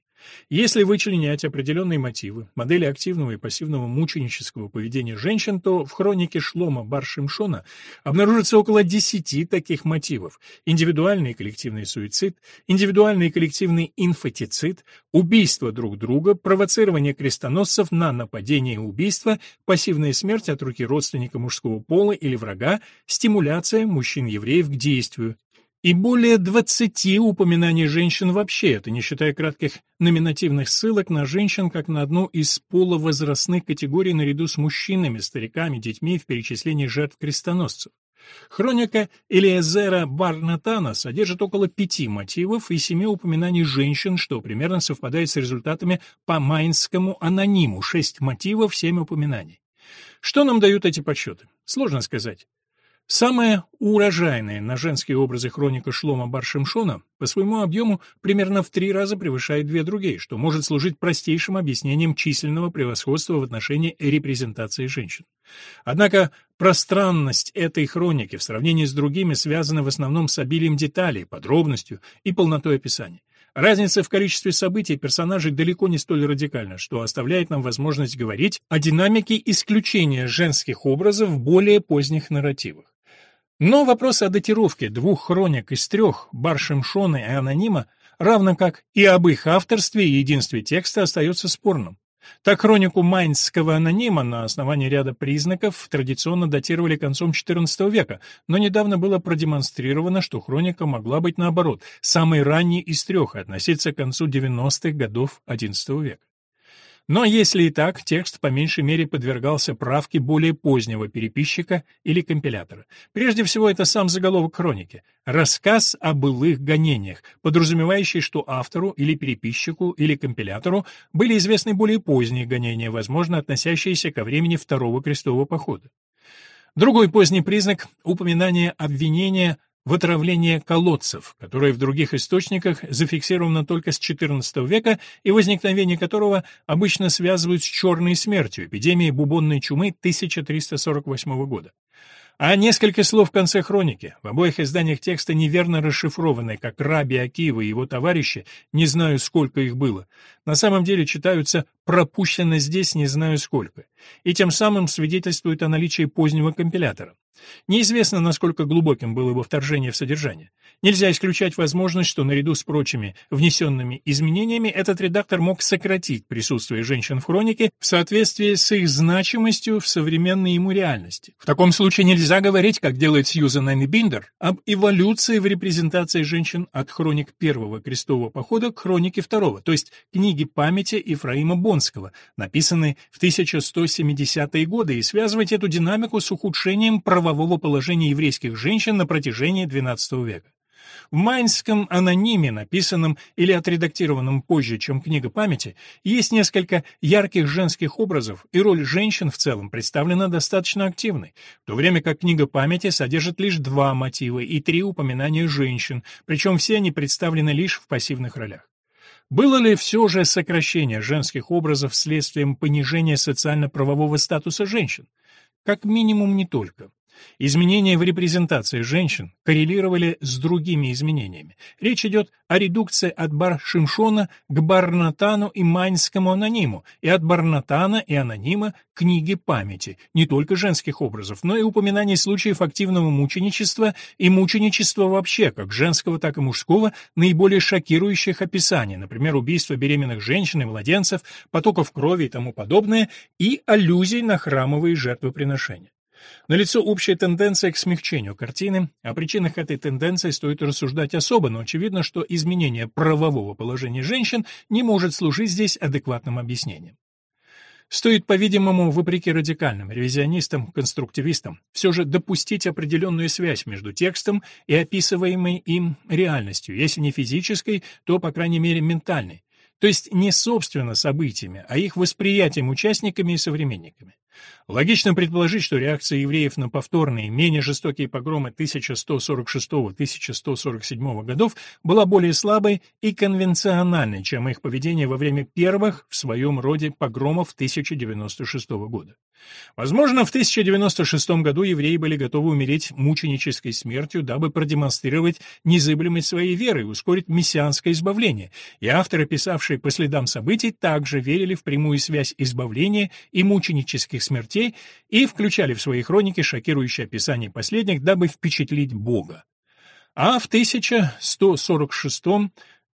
Если вычленять определенные мотивы, модели активного и пассивного мученического поведения женщин, то в хронике Шлома Баршимшона обнаружится около 10 таких мотивов: индивидуальный и коллективный суицид, индивидуальный и коллективный инфатицид, убийство друг друга, провоцирование крестоносцев на нападение и убийство, пассивная смерть от руки родственника мужского пола или врага, стимуляция мужчин-евреев к действию, и более 20 упоминаний женщин вообще, это не считая кратких номинативных ссылок на женщин как на одну из полувозрастных категорий наряду с мужчинами, стариками, детьми в перечислении жертв крестоносцев. Хроника Элиезера Барнатана содержит около пяти мотивов и семи упоминаний женщин, что примерно совпадает с результатами по Майнскому анониму, шесть мотивов, семь упоминаний. Что нам дают эти подсчеты? Сложно сказать. Самая урожайная на женские образы хроника Шлома Баршимшона по своему объему примерно в три раза превышает две другие, что может служить простейшим объяснением численного превосходства в отношении репрезентации женщин. Однако пространность этой хроники в сравнении с другими связана в основном с обилием деталей, подробностью и полнотой описания. Разница в количестве событий и персонажей далеко не столь радикальна, что оставляет нам возможность говорить о динамике исключения женских образов в более поздних нарративах. Но вопрос о датировке двух хроник из трех, Баршимшона и Анонима, равно как и об их авторстве и единстве текста, остается спорным. Так хронику Майнского анонима на основании ряда признаков традиционно датировали концом XIV века, но недавно было продемонстрировано, что хроника могла быть наоборот, самой ранней из трех относиться к концу 90-х годов XI века. Но если и так, текст по меньшей мере подвергался правке более позднего переписчика или компилятора. Прежде всего, это сам заголовок хроники — рассказ о былых гонениях, подразумевающий, что автору или переписчику или компилятору были известны более поздние гонения, возможно, относящиеся ко времени Второго крестового похода. Другой поздний признак — упоминание обвинения в отравление колодцев, которое в других источниках зафиксировано только с XIV века и возникновение которого обычно связывают с черной смертью, эпидемией бубонной чумы 1348 года. А несколько слов в конце хроники, в обоих изданиях текста неверно расшифрованы, как Раби Акива и его товарищи, не знаю, сколько их было, на самом деле читаются «пропущено здесь, не знаю сколько», и тем самым свидетельствуют о наличии позднего компилятора. Неизвестно, насколько глубоким было его вторжение в содержание. Нельзя исключать возможность, что наряду с прочими внесенными изменениями этот редактор мог сократить присутствие женщин в хронике в соответствии с их значимостью в современной ему реальности. В таком случае нельзя говорить, как делает Сьюзан Энни Биндер, об эволюции в репрезентации женщин от хроник первого крестового похода к хронике второго, то есть книги памяти Ефраима Бонского, написанной в 1170-е годы, и связывать эту динамику с ухудшением правового положения еврейских женщин на протяжении XII века. В майнском анониме, написанном или отредактированном позже, чем книга памяти, есть несколько ярких женских образов, и роль женщин в целом представлена достаточно активной, в то время как книга памяти содержит лишь два мотива и три упоминания женщин, причем все они представлены лишь в пассивных ролях. Было ли все же сокращение женских образов следствием понижения социально-правового статуса женщин? Как минимум не только. Изменения в репрезентации женщин коррелировали с другими изменениями. Речь идет о редукции от Бар-Шимшона к Барнатану и Майнскому анониму, и от Барнатана и анонима к книге памяти, не только женских образов, но и упоминаний случаев активного мученичества и мученичества вообще, как женского, так и мужского, наиболее шокирующих описаний, например, убийства беременных женщин и младенцев, потоков крови и тому подобное, и аллюзий на храмовые жертвоприношения. Налицо общая тенденция к смягчению картины, о причинах этой тенденции стоит рассуждать особо, но очевидно, что изменение правового положения женщин не может служить здесь адекватным объяснением. Стоит, по-видимому, вопреки радикальным ревизионистам, конструктивистам, все же допустить определенную связь между текстом и описываемой им реальностью, если не физической, то, по крайней мере, ментальной, то есть не собственно событиями, а их восприятием участниками и современниками. Логично предположить, что реакция евреев на повторные, менее жестокие погромы 1146-1147 годов была более слабой и конвенциональной, чем их поведение во время первых в своем роде погромов 1096 года. Возможно, в 1096 году евреи были готовы умереть мученической смертью, дабы продемонстрировать незыблемость своей веры и ускорить мессианское избавление, и авторы, писавшие по следам событий, также верили в прямую связь избавления и мученических смертей и включали в свои хроники шокирующее описание последних, дабы впечатлить Бога. А в 1146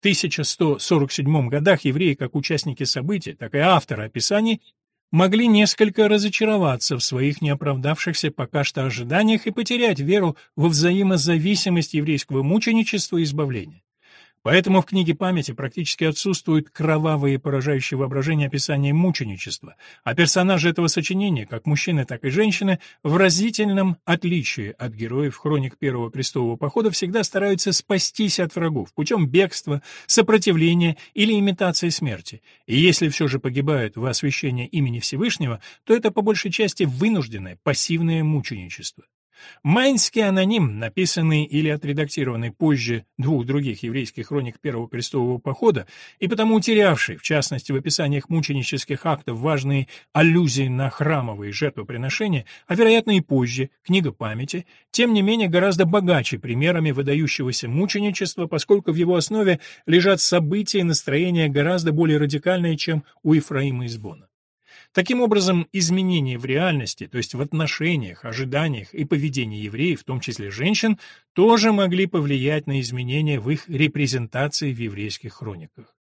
1147 годах евреи, как участники событий, так и авторы описаний, могли несколько разочароваться в своих неоправдавшихся пока что ожиданиях и потерять веру во взаимозависимость еврейского мученичества и избавления. Поэтому в книге памяти практически отсутствуют кровавые, поражающие воображение описания мученичества, а персонажи этого сочинения, как мужчины, так и женщины, в разительном отличие от героев хроник Первого крестового похода всегда стараются спастись от врагов путем бегства, сопротивления или имитации смерти. И если все же погибают во освящение имени Всевышнего, то это по большей части вынужденное, пассивное мученичество. Майнский аноним, написанный или отредактированный позже двух других еврейских хроник Первого крестового похода и потому утерявший, в частности в описаниях мученических актов, важные аллюзии на храмовые жертвоприношения, а вероятно и позже, книга памяти, тем не менее гораздо богаче примерами выдающегося мученичества, поскольку в его основе лежат события и настроения гораздо более радикальные, чем у Ефраима из Бона. Таким образом, изменения в реальности, то есть в отношениях, ожиданиях и поведении евреев, в том числе женщин, тоже могли повлиять на изменения в их репрезентации в еврейских хрониках.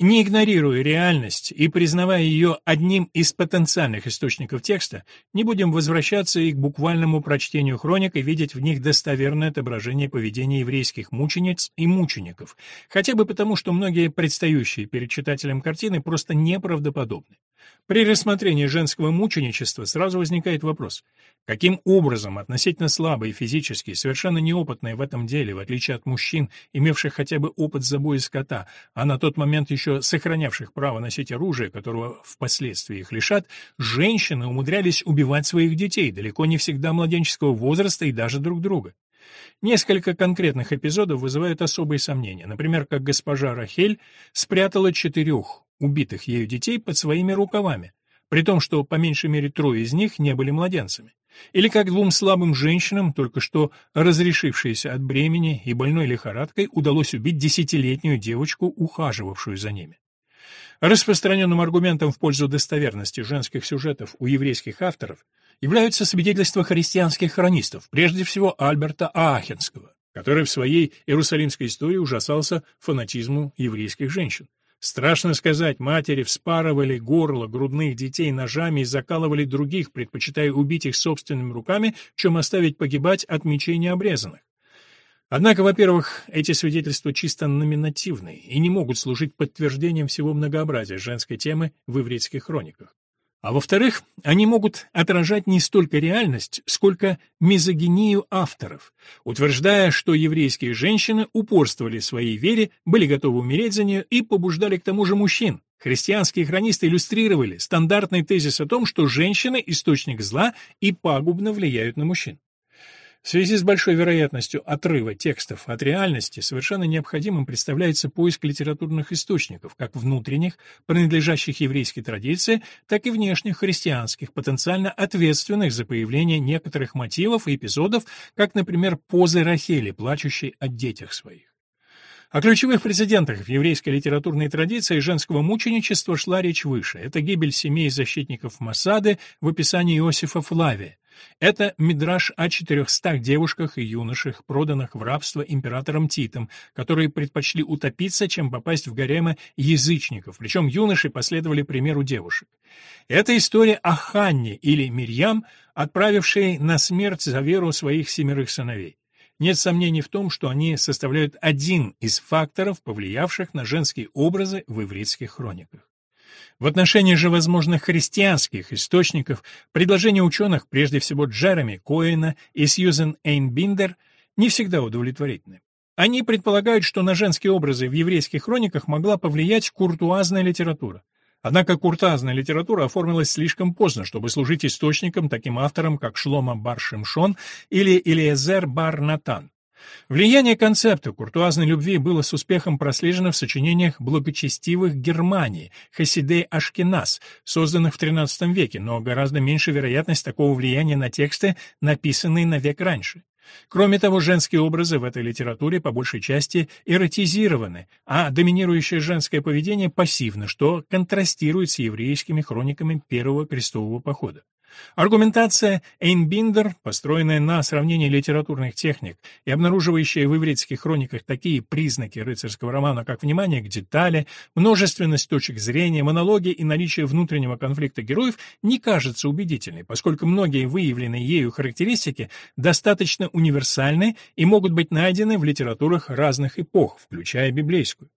Не игнорируя реальность и признавая ее одним из потенциальных источников текста, не будем возвращаться и к буквальному прочтению хроник и видеть в них достоверное отображение поведения еврейских мучениц и мучеников, хотя бы потому, что многие предстающие перед читателем картины просто неправдоподобны. При рассмотрении женского мученичества сразу возникает вопрос, каким образом относительно слабые физически, совершенно неопытные в этом деле, в отличие от мужчин, имевших хотя бы опыт забоя скота, а на тот момент еще сохранявших право носить оружие, которого впоследствии их лишат, женщины умудрялись убивать своих детей, далеко не всегда младенческого возраста и даже друг друга. Несколько конкретных эпизодов вызывают особые сомнения, например, как госпожа Рахель спрятала четырех убитых ею детей под своими рукавами, при том, что по меньшей мере трое из них не были младенцами. Или как двум слабым женщинам, только что разрешившиеся от бремени и больной лихорадкой, удалось убить десятилетнюю девочку, ухаживавшую за ними. Распространенным аргументом в пользу достоверности женских сюжетов у еврейских авторов являются свидетельства христианских хронистов, прежде всего Альберта Аахенского, который в своей Иерусалимской истории ужасался фанатизму еврейских женщин. Страшно сказать, матери вспарывали горло грудных детей ножами и закалывали других, предпочитая убить их собственными руками, чем оставить погибать от мечей необрезанных. Однако, во-первых, эти свидетельства чисто номинативные и не могут служить подтверждением всего многообразия женской темы в еврейских хрониках. А во-вторых, они могут отражать не столько реальность, сколько мизогинию авторов, утверждая, что еврейские женщины упорствовали в своей вере, были готовы умереть за нее и побуждали к тому же мужчин. Христианские хронисты иллюстрировали стандартный тезис о том, что женщины – источник зла и пагубно влияют на мужчин. В связи с большой вероятностью отрыва текстов от реальности совершенно необходимым представляется поиск литературных источников, как внутренних, принадлежащих еврейской традиции, так и внешних христианских, потенциально ответственных за появление некоторых мотивов и эпизодов, как, например, позы Рахели, плачущей о детях своих. О ключевых прецедентах в еврейской литературной традиции женского мученичества шла речь выше. Это гибель семей защитников Масады в описании Иосифа Флавия. Это мидраж о 400 девушках и юношах, проданных в рабство императором Титом, которые предпочли утопиться, чем попасть в гаремы язычников, причем юноши последовали примеру девушек. Это история о Ханне или Мирьям, отправившей на смерть за веру своих семерых сыновей. Нет сомнений в том, что они составляют один из факторов, повлиявших на женские образы в ивритских хрониках. В отношении же возможных христианских источников предложения ученых, прежде всего Джереми Коэна и Сьюзен Эйнбиндер, не всегда удовлетворительны. Они предполагают, что на женские образы в еврейских хрониках могла повлиять куртуазная литература. Однако куртуазная литература оформилась слишком поздно, чтобы служить источником таким авторам, как Шлома бар Шимшон или Илиезер бар Натан. Влияние концепта куртуазной любви было с успехом прослежено в сочинениях благочестивых Германии, Хасидей Ашкеназ, созданных в XIII веке, но гораздо меньше вероятность такого влияния на тексты, написанные на век раньше. Кроме того, женские образы в этой литературе по большей части эротизированы, а доминирующее женское поведение пассивно, что контрастирует с еврейскими хрониками Первого крестового похода. Аргументация Эйнбиндер, построенная на сравнении литературных техник и обнаруживающая в ивритских хрониках такие признаки рыцарского романа, как внимание к детали, множественность точек зрения, монологи и наличие внутреннего конфликта героев, не кажется убедительной, поскольку многие выявленные ею характеристики достаточно универсальны и могут быть найдены в литературах разных эпох, включая библейскую.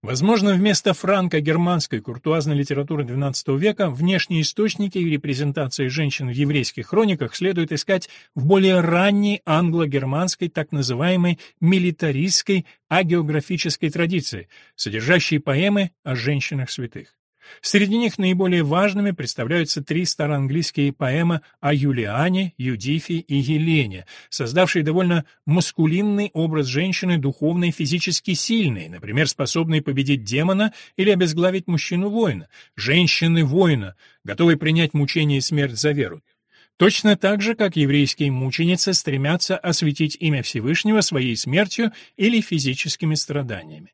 Возможно, вместо франко-германской куртуазной литературы XII века внешние источники и репрезентации женщин в еврейских хрониках следует искать в более ранней англо-германской так называемой милитаристской агеографической традиции, содержащей поэмы о женщинах святых. Среди них наиболее важными представляются три староанглийские поэмы о Юлиане, Юдифе и Елене, создавшие довольно маскулинный образ женщины, духовно и физически сильной, например, способной победить демона или обезглавить мужчину-воина, женщины-воина, готовой принять мучение и смерть за веру. Точно так же, как еврейские мученицы стремятся осветить имя Всевышнего своей смертью или физическими страданиями.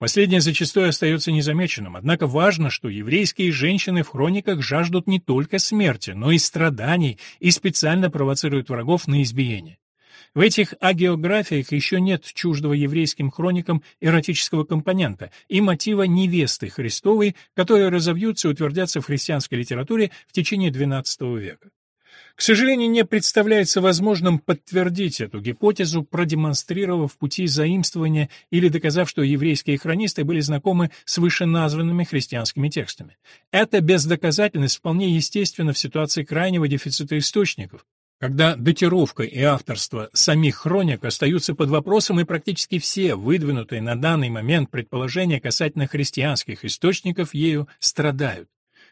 Последнее зачастую остается незамеченным, однако важно, что еврейские женщины в хрониках жаждут не только смерти, но и страданий и специально провоцируют врагов на избиение. В этих агеографиях еще нет чуждого еврейским хроникам эротического компонента и мотива невесты Христовой, которые разовьются и утвердятся в христианской литературе в течение XII века. К сожалению, не представляется возможным подтвердить эту гипотезу, продемонстрировав пути заимствования или доказав, что еврейские хронисты были знакомы с вышеназванными христианскими текстами. Эта бездоказательность вполне естественна в ситуации крайнего дефицита источников, когда датировка и авторство самих хроник остаются под вопросом, и практически все выдвинутые на данный момент предположения касательно христианских источников ею страдают.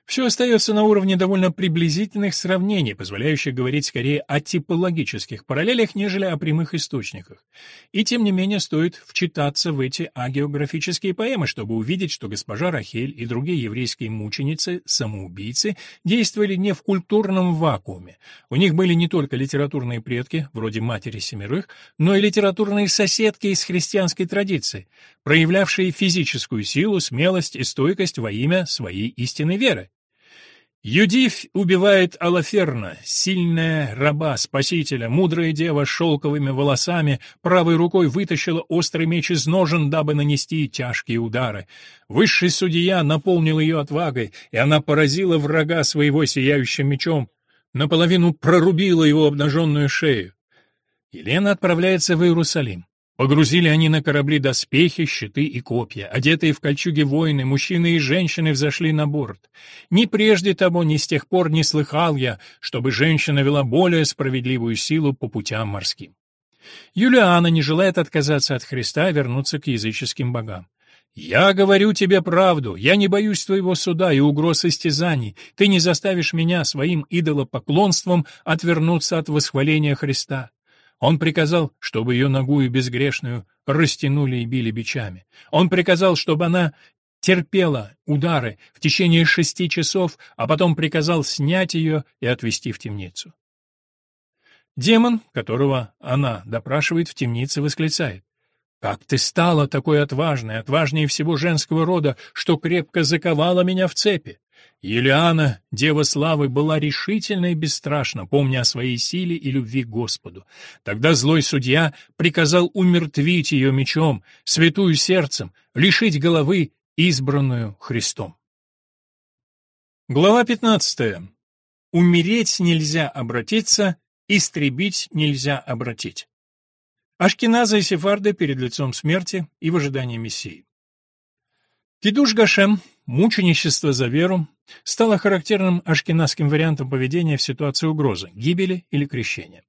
Все остается на уровне довольно приблизительных сравнений, позволяющих говорить скорее о типологических параллелях, нежели о прямых источниках. И тем не менее стоит вчитаться в эти агеографические поэмы, чтобы увидеть, что госпожа Рахель и другие еврейские мученицы-самоубийцы действовали не в культурном вакууме. У них были не только литературные предки, вроде матери семерых, но и литературные соседки из христианской традиции, проявлявшие физическую силу, смелость и стойкость во имя своей истинной веры. Юдив убивает Алаферна, сильная раба спасителя, мудрая дева с шелковыми волосами, правой рукой вытащила острый меч из ножен, дабы нанести тяжкие удары. Высший судья наполнил ее отвагой, и она поразила врага своего сияющим мечом, наполовину прорубила его обнаженную шею. Елена отправляется в Иерусалим. Погрузили они на корабли доспехи, щиты и копья. Одетые в кольчуги воины, мужчины и женщины взошли на борт. Ни прежде того, ни с тех пор не слыхал я, чтобы женщина вела более справедливую силу по путям морским. Юлиана не желает отказаться от Христа и вернуться к языческим богам. «Я говорю тебе правду, я не боюсь твоего суда и угроз истязаний, ты не заставишь меня своим идолопоклонством отвернуться от восхваления Христа. Он приказал, чтобы ее ногую безгрешную растянули и били бичами. Он приказал, чтобы она терпела удары в течение шести часов, а потом приказал снять ее и отвезти в темницу. Демон, которого она допрашивает в темнице, восклицает. «Как ты стала такой отважной, отважнее всего женского рода, что крепко заковала меня в цепи? Елиана, дева славы, была решительна и бесстрашна, помня о своей силе и любви к Господу. Тогда злой судья приказал умертвить ее мечом, святую сердцем, лишить головы, избранную Христом. Глава 15. Умереть нельзя обратиться, истребить нельзя обратить. Ашкеназа и сефарды перед лицом смерти и в ожидании Мессии. Кидуш Гашем, мученичество за веру, стало характерным ашкеназским вариантом поведения в ситуации угрозы, гибели или крещения.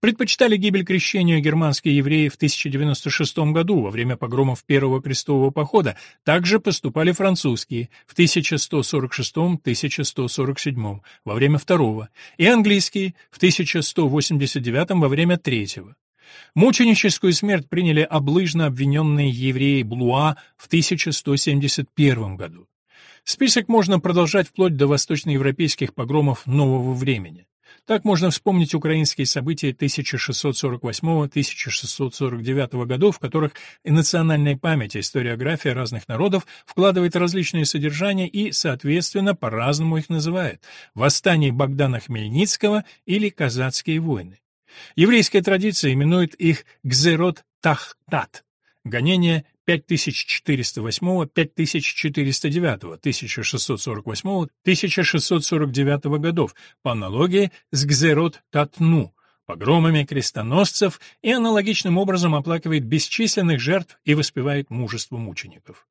Предпочитали гибель крещению германские евреи в 1096 году во время погромов Первого крестового похода, также поступали французские в 1146-1147 во время Второго и английские в 1189 во время Третьего. Мученическую смерть приняли облыжно обвиненные евреи Блуа в 1171 году. Список можно продолжать вплоть до восточноевропейских погромов нового времени. Так можно вспомнить украинские события 1648-1649 годов, в которых и национальная память, и историография разных народов вкладывает различные содержания и, соответственно, по-разному их называет – «Восстание Богдана Хмельницкого» или «Казацкие войны». Еврейская традиция именует их «гзерот тахтат» – гонение 5408-5409, 1648-1649 годов, по аналогии с Гзерот Татну, погромами крестоносцев и аналогичным образом оплакивает бесчисленных жертв и воспевает мужество мучеников.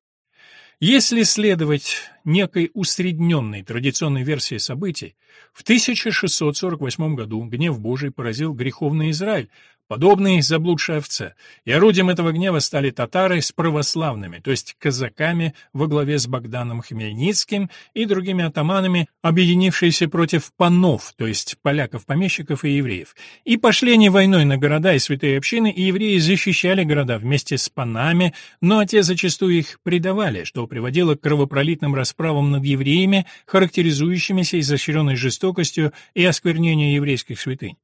Если следовать некой усредненной традиционной версии событий, в 1648 году гнев Божий поразил греховный Израиль, подобный заблудшей овце, и орудием этого гнева стали татары с православными, то есть казаками во главе с Богданом Хмельницким и другими атаманами, объединившиеся против панов, то есть поляков-помещиков и евреев. И пошли они войной на города и святые общины, и евреи защищали города вместе с панами, но те зачастую их предавали, что приводило к кровопролитным расправам над евреями, характеризующимися изощренной жестокостью и осквернением еврейских святынь.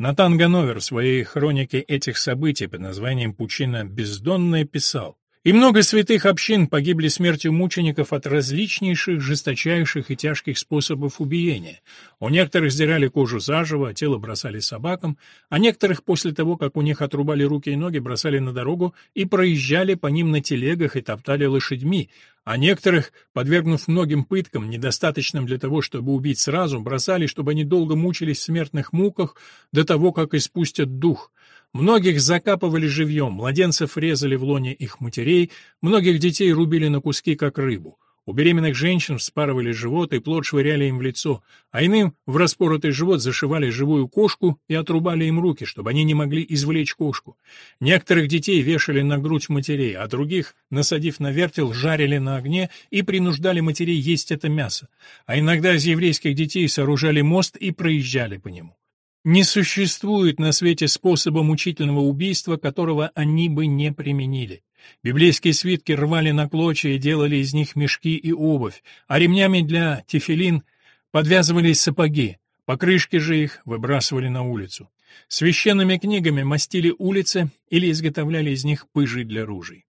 Натан Гановер в своей хронике этих событий под названием «Пучина бездонная» писал и много святых общин погибли смертью мучеников от различнейших, жесточайших и тяжких способов убиения. У некоторых сдирали кожу заживо, а тело бросали собакам, а некоторых после того, как у них отрубали руки и ноги, бросали на дорогу и проезжали по ним на телегах и топтали лошадьми, а некоторых, подвергнув многим пыткам, недостаточным для того, чтобы убить сразу, бросали, чтобы они долго мучились в смертных муках до того, как испустят дух. Многих закапывали живьем, младенцев резали в лоне их матерей, многих детей рубили на куски, как рыбу. У беременных женщин вспарывали живот и плод швыряли им в лицо, а иным в распоротый живот зашивали живую кошку и отрубали им руки, чтобы они не могли извлечь кошку. Некоторых детей вешали на грудь матерей, а других, насадив на вертел, жарили на огне и принуждали матерей есть это мясо. А иногда из еврейских детей сооружали мост и проезжали по нему. Не существует на свете способа мучительного убийства, которого они бы не применили. Библейские свитки рвали на клочья и делали из них мешки и обувь, а ремнями для тефилин подвязывались сапоги, покрышки же их выбрасывали на улицу. Священными книгами мастили улицы или изготовляли из них пыжи для ружей.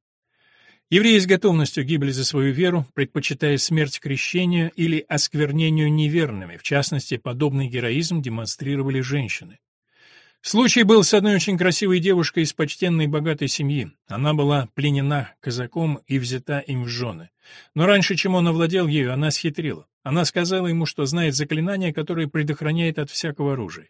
Евреи с готовностью гибли за свою веру, предпочитая смерть крещению или осквернению неверными, в частности, подобный героизм демонстрировали женщины. Случай был с одной очень красивой девушкой из почтенной богатой семьи. Она была пленена казаком и взята им в жены. Но раньше, чем он овладел ею, она схитрила. Она сказала ему, что знает заклинание, которое предохраняет от всякого оружия.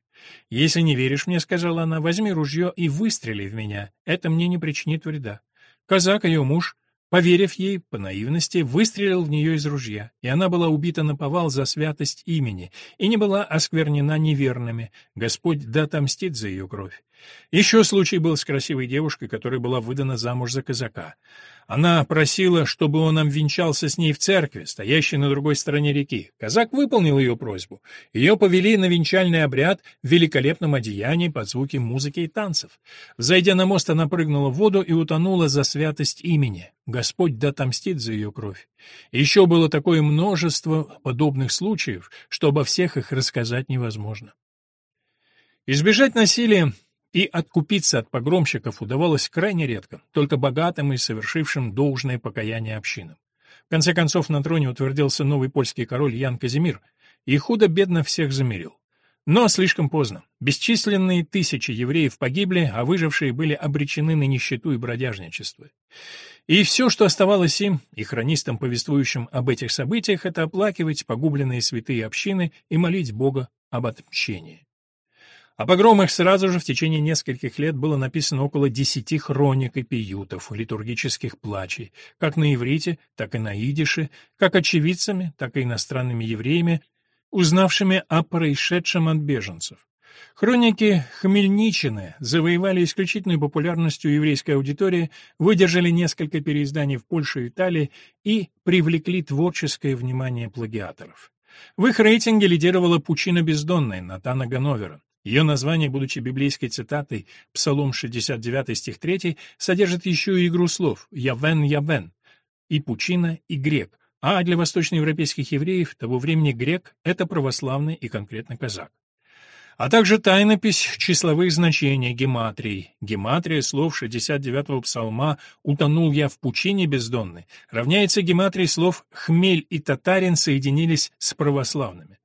«Если не веришь мне, — сказала она, — возьми ружье и выстрели в меня. Это мне не причинит вреда». Казак, ее муж, Поверив ей, по наивности, выстрелил в нее из ружья, и она была убита на повал за святость имени, и не была осквернена неверными. Господь да отомстит за ее кровь. Еще случай был с красивой девушкой, которая была выдана замуж за казака. Она просила, чтобы он обвенчался с ней в церкви, стоящей на другой стороне реки. Казак выполнил ее просьбу. Ее повели на венчальный обряд в великолепном одеянии под звуки музыки и танцев. Взойдя на мост, она прыгнула в воду и утонула за святость имени. Господь да отомстит за ее кровь. Еще было такое множество подобных случаев, что обо всех их рассказать невозможно. Избежать насилия и откупиться от погромщиков удавалось крайне редко, только богатым и совершившим должное покаяние общинам. В конце концов на троне утвердился новый польский король Ян Казимир, и худо-бедно всех замерил. Но слишком поздно. Бесчисленные тысячи евреев погибли, а выжившие были обречены на нищету и бродяжничество. И все, что оставалось им, и хронистам, повествующим об этих событиях, это оплакивать погубленные святые общины и молить Бога об отмщении. О погромах сразу же в течение нескольких лет было написано около десяти хроник и пиютов, литургических плачей, как на иврите, так и на идише, как очевидцами, так и иностранными евреями, узнавшими о происшедшем от беженцев. Хроники Хмельничины завоевали исключительную популярность у еврейской аудитории, выдержали несколько переизданий в Польше и Италии и привлекли творческое внимание плагиаторов. В их рейтинге лидировала «Пучина бездонная» Натана Гановера. Ее название, будучи библейской цитатой, Псалом 69 стих 3, содержит еще и игру слов «явен, явен» и «пучина» и «грек», а для восточноевропейских евреев того времени грек — это православный и конкретно казак а также тайнопись числовых значений гематрий. Гематрия слов 69-го псалма «Утонул я в пучине бездонной» равняется гематрии слов «Хмель» и «Татарин» соединились с православными.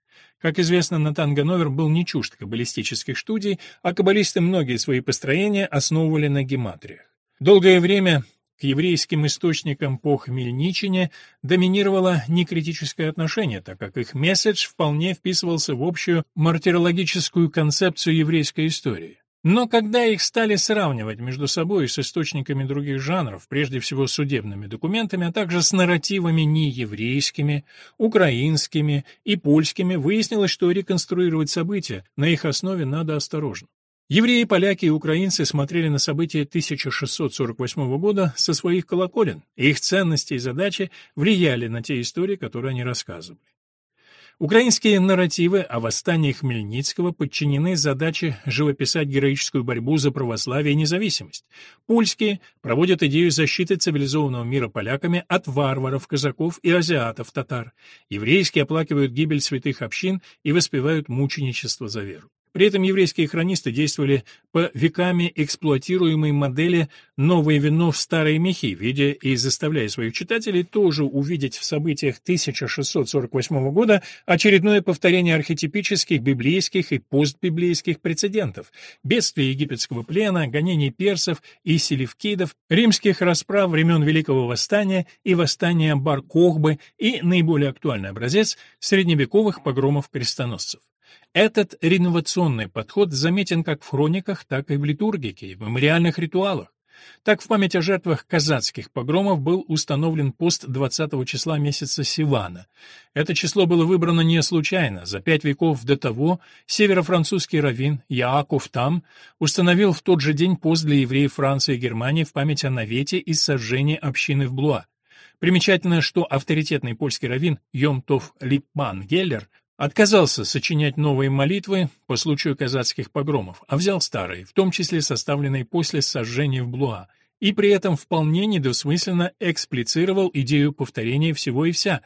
Как известно, Натан Гановер был не чужд каббалистических студий, а каббалисты многие свои построения основывали на гематриях. Долгое время к еврейским источникам по Хмельничине доминировало некритическое отношение, так как их месседж вполне вписывался в общую мартирологическую концепцию еврейской истории. Но когда их стали сравнивать между собой с источниками других жанров, прежде всего судебными документами, а также с нарративами нееврейскими, украинскими и польскими, выяснилось, что реконструировать события на их основе надо осторожно. Евреи, поляки и украинцы смотрели на события 1648 года со своих колоколен, и их ценности и задачи влияли на те истории, которые они рассказывали. Украинские нарративы о восстании Хмельницкого подчинены задаче живописать героическую борьбу за православие и независимость. Польские проводят идею защиты цивилизованного мира поляками от варваров, казаков и азиатов-татар. Еврейские оплакивают гибель святых общин и воспевают мученичество за веру. При этом еврейские хронисты действовали по веками эксплуатируемой модели «новое вино в старые мехи», видя и заставляя своих читателей тоже увидеть в событиях 1648 года очередное повторение архетипических библейских и постбиблейских прецедентов, бедствия египетского плена, гонений персов и селевкидов, римских расправ времен Великого Восстания и восстания Бар-Кохбы и, наиболее актуальный образец, средневековых погромов крестоносцев. Этот реновационный подход заметен как в хрониках, так и в литургике, в мемориальных ритуалах. Так в память о жертвах казацких погромов был установлен пост 20 числа месяца Сивана. Это число было выбрано не случайно. За пять веков до того северо-французский раввин Яаков Там установил в тот же день пост для евреев Франции и Германии в память о навете и сожжении общины в Блуа. Примечательно, что авторитетный польский раввин Йом Тов Липман Геллер Отказался сочинять новые молитвы по случаю казацких погромов, а взял старые, в том числе составленные после сожжения в Блуа, и при этом вполне недосмысленно эксплицировал идею повторения всего и вся.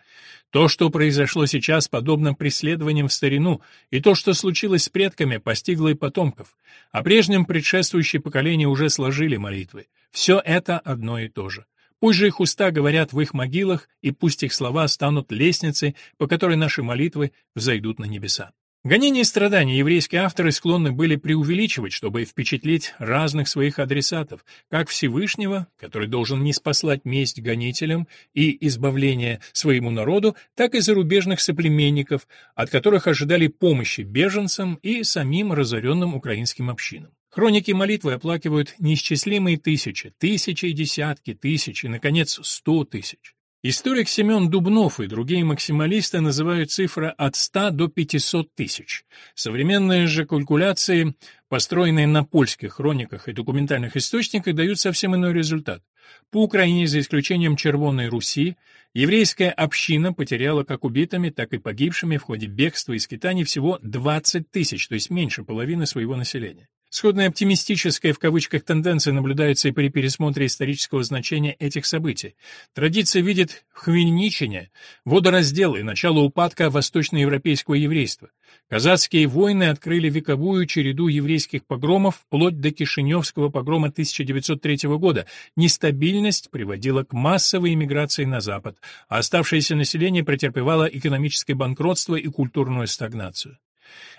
То, что произошло сейчас, подобно преследованиям в старину, и то, что случилось с предками, постигло и потомков. А прежним предшествующие поколения уже сложили молитвы. Все это одно и то же. Пусть же их уста говорят в их могилах, и пусть их слова станут лестницей, по которой наши молитвы взойдут на небеса. Гонения и страдания еврейские авторы склонны были преувеличивать, чтобы впечатлить разных своих адресатов, как Всевышнего, который должен не спаслать месть гонителям и избавление своему народу, так и зарубежных соплеменников, от которых ожидали помощи беженцам и самим разоренным украинским общинам. Хроники молитвы оплакивают неисчислимые тысячи, тысячи и десятки тысяч, и, наконец, сто тысяч. Историк Семен Дубнов и другие максималисты называют цифры от 100 до 500 тысяч. Современные же калькуляции, построенные на польских хрониках и документальных источниках, дают совсем иной результат. По Украине, за исключением Червоной Руси, еврейская община потеряла как убитыми, так и погибшими в ходе бегства и скитаний всего 20 тысяч, то есть меньше половины своего населения. Сходная оптимистическая в кавычках тенденция наблюдается и при пересмотре исторического значения этих событий. Традиция видит в Хмельничине водораздел и начало упадка восточноевропейского еврейства. Казацкие войны открыли вековую череду еврейских погромов вплоть до Кишиневского погрома 1903 года. Нестабильность приводила к массовой эмиграции на Запад, а оставшееся население претерпевало экономическое банкротство и культурную стагнацию.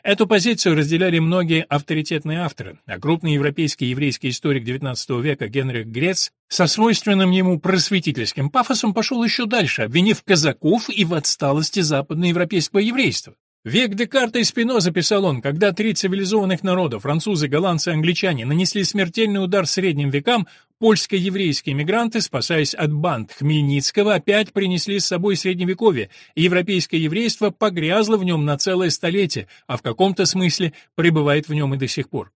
Эту позицию разделяли многие авторитетные авторы, а крупный европейский еврейский историк XIX века Генрих Грец со свойственным ему просветительским пафосом пошел еще дальше, обвинив казаков и в отсталости западноевропейского еврейства. Век Декарта и Спиноза, писал он, когда три цивилизованных народа, французы, голландцы и англичане, нанесли смертельный удар средним векам, польско-еврейские мигранты, спасаясь от банд Хмельницкого, опять принесли с собой средневековье, и европейское еврейство погрязло в нем на целое столетие, а в каком-то смысле пребывает в нем и до сих пор.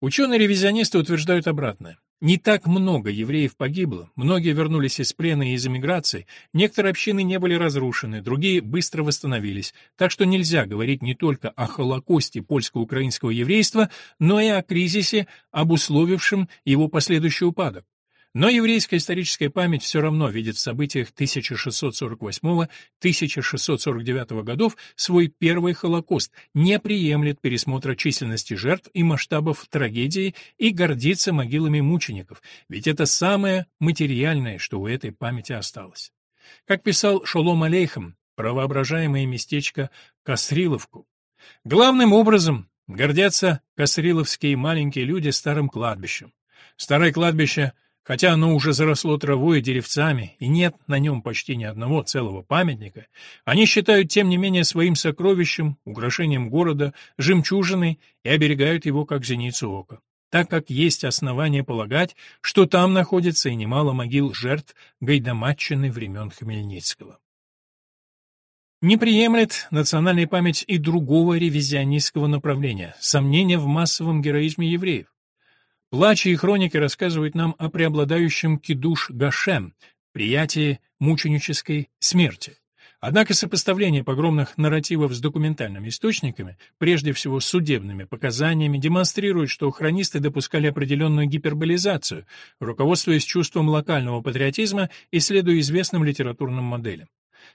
Ученые-ревизионисты утверждают обратное. Не так много евреев погибло, многие вернулись из плена и из эмиграции, некоторые общины не были разрушены, другие быстро восстановились, так что нельзя говорить не только о холокосте польско-украинского еврейства, но и о кризисе, обусловившем его последующий упадок. Но еврейская историческая память все равно видит в событиях 1648-1649 годов свой первый Холокост, не приемлет пересмотра численности жертв и масштабов трагедии и гордится могилами мучеников, ведь это самое материальное, что у этой памяти осталось. Как писал Шолом Алейхам, правоображаемое местечко Касриловку, главным образом гордятся касриловские маленькие люди старым кладбищем. Старое кладбище — Хотя оно уже заросло травой и деревцами, и нет на нем почти ни одного целого памятника, они считают, тем не менее, своим сокровищем, украшением города, жемчужиной и оберегают его как зеницу ока так как есть основания полагать, что там находится и немало могил жертв гайдамаччины времен Хмельницкого. Не приемлет национальная память и другого ревизионистского направления – сомнения в массовом героизме евреев. Плачи и хроники рассказывают нам о преобладающем кидуш Гашем, приятии мученической смерти. Однако сопоставление погромных нарративов с документальными источниками, прежде всего судебными показаниями, демонстрирует, что хронисты допускали определенную гиперболизацию, руководствуясь чувством локального патриотизма и следуя известным литературным моделям.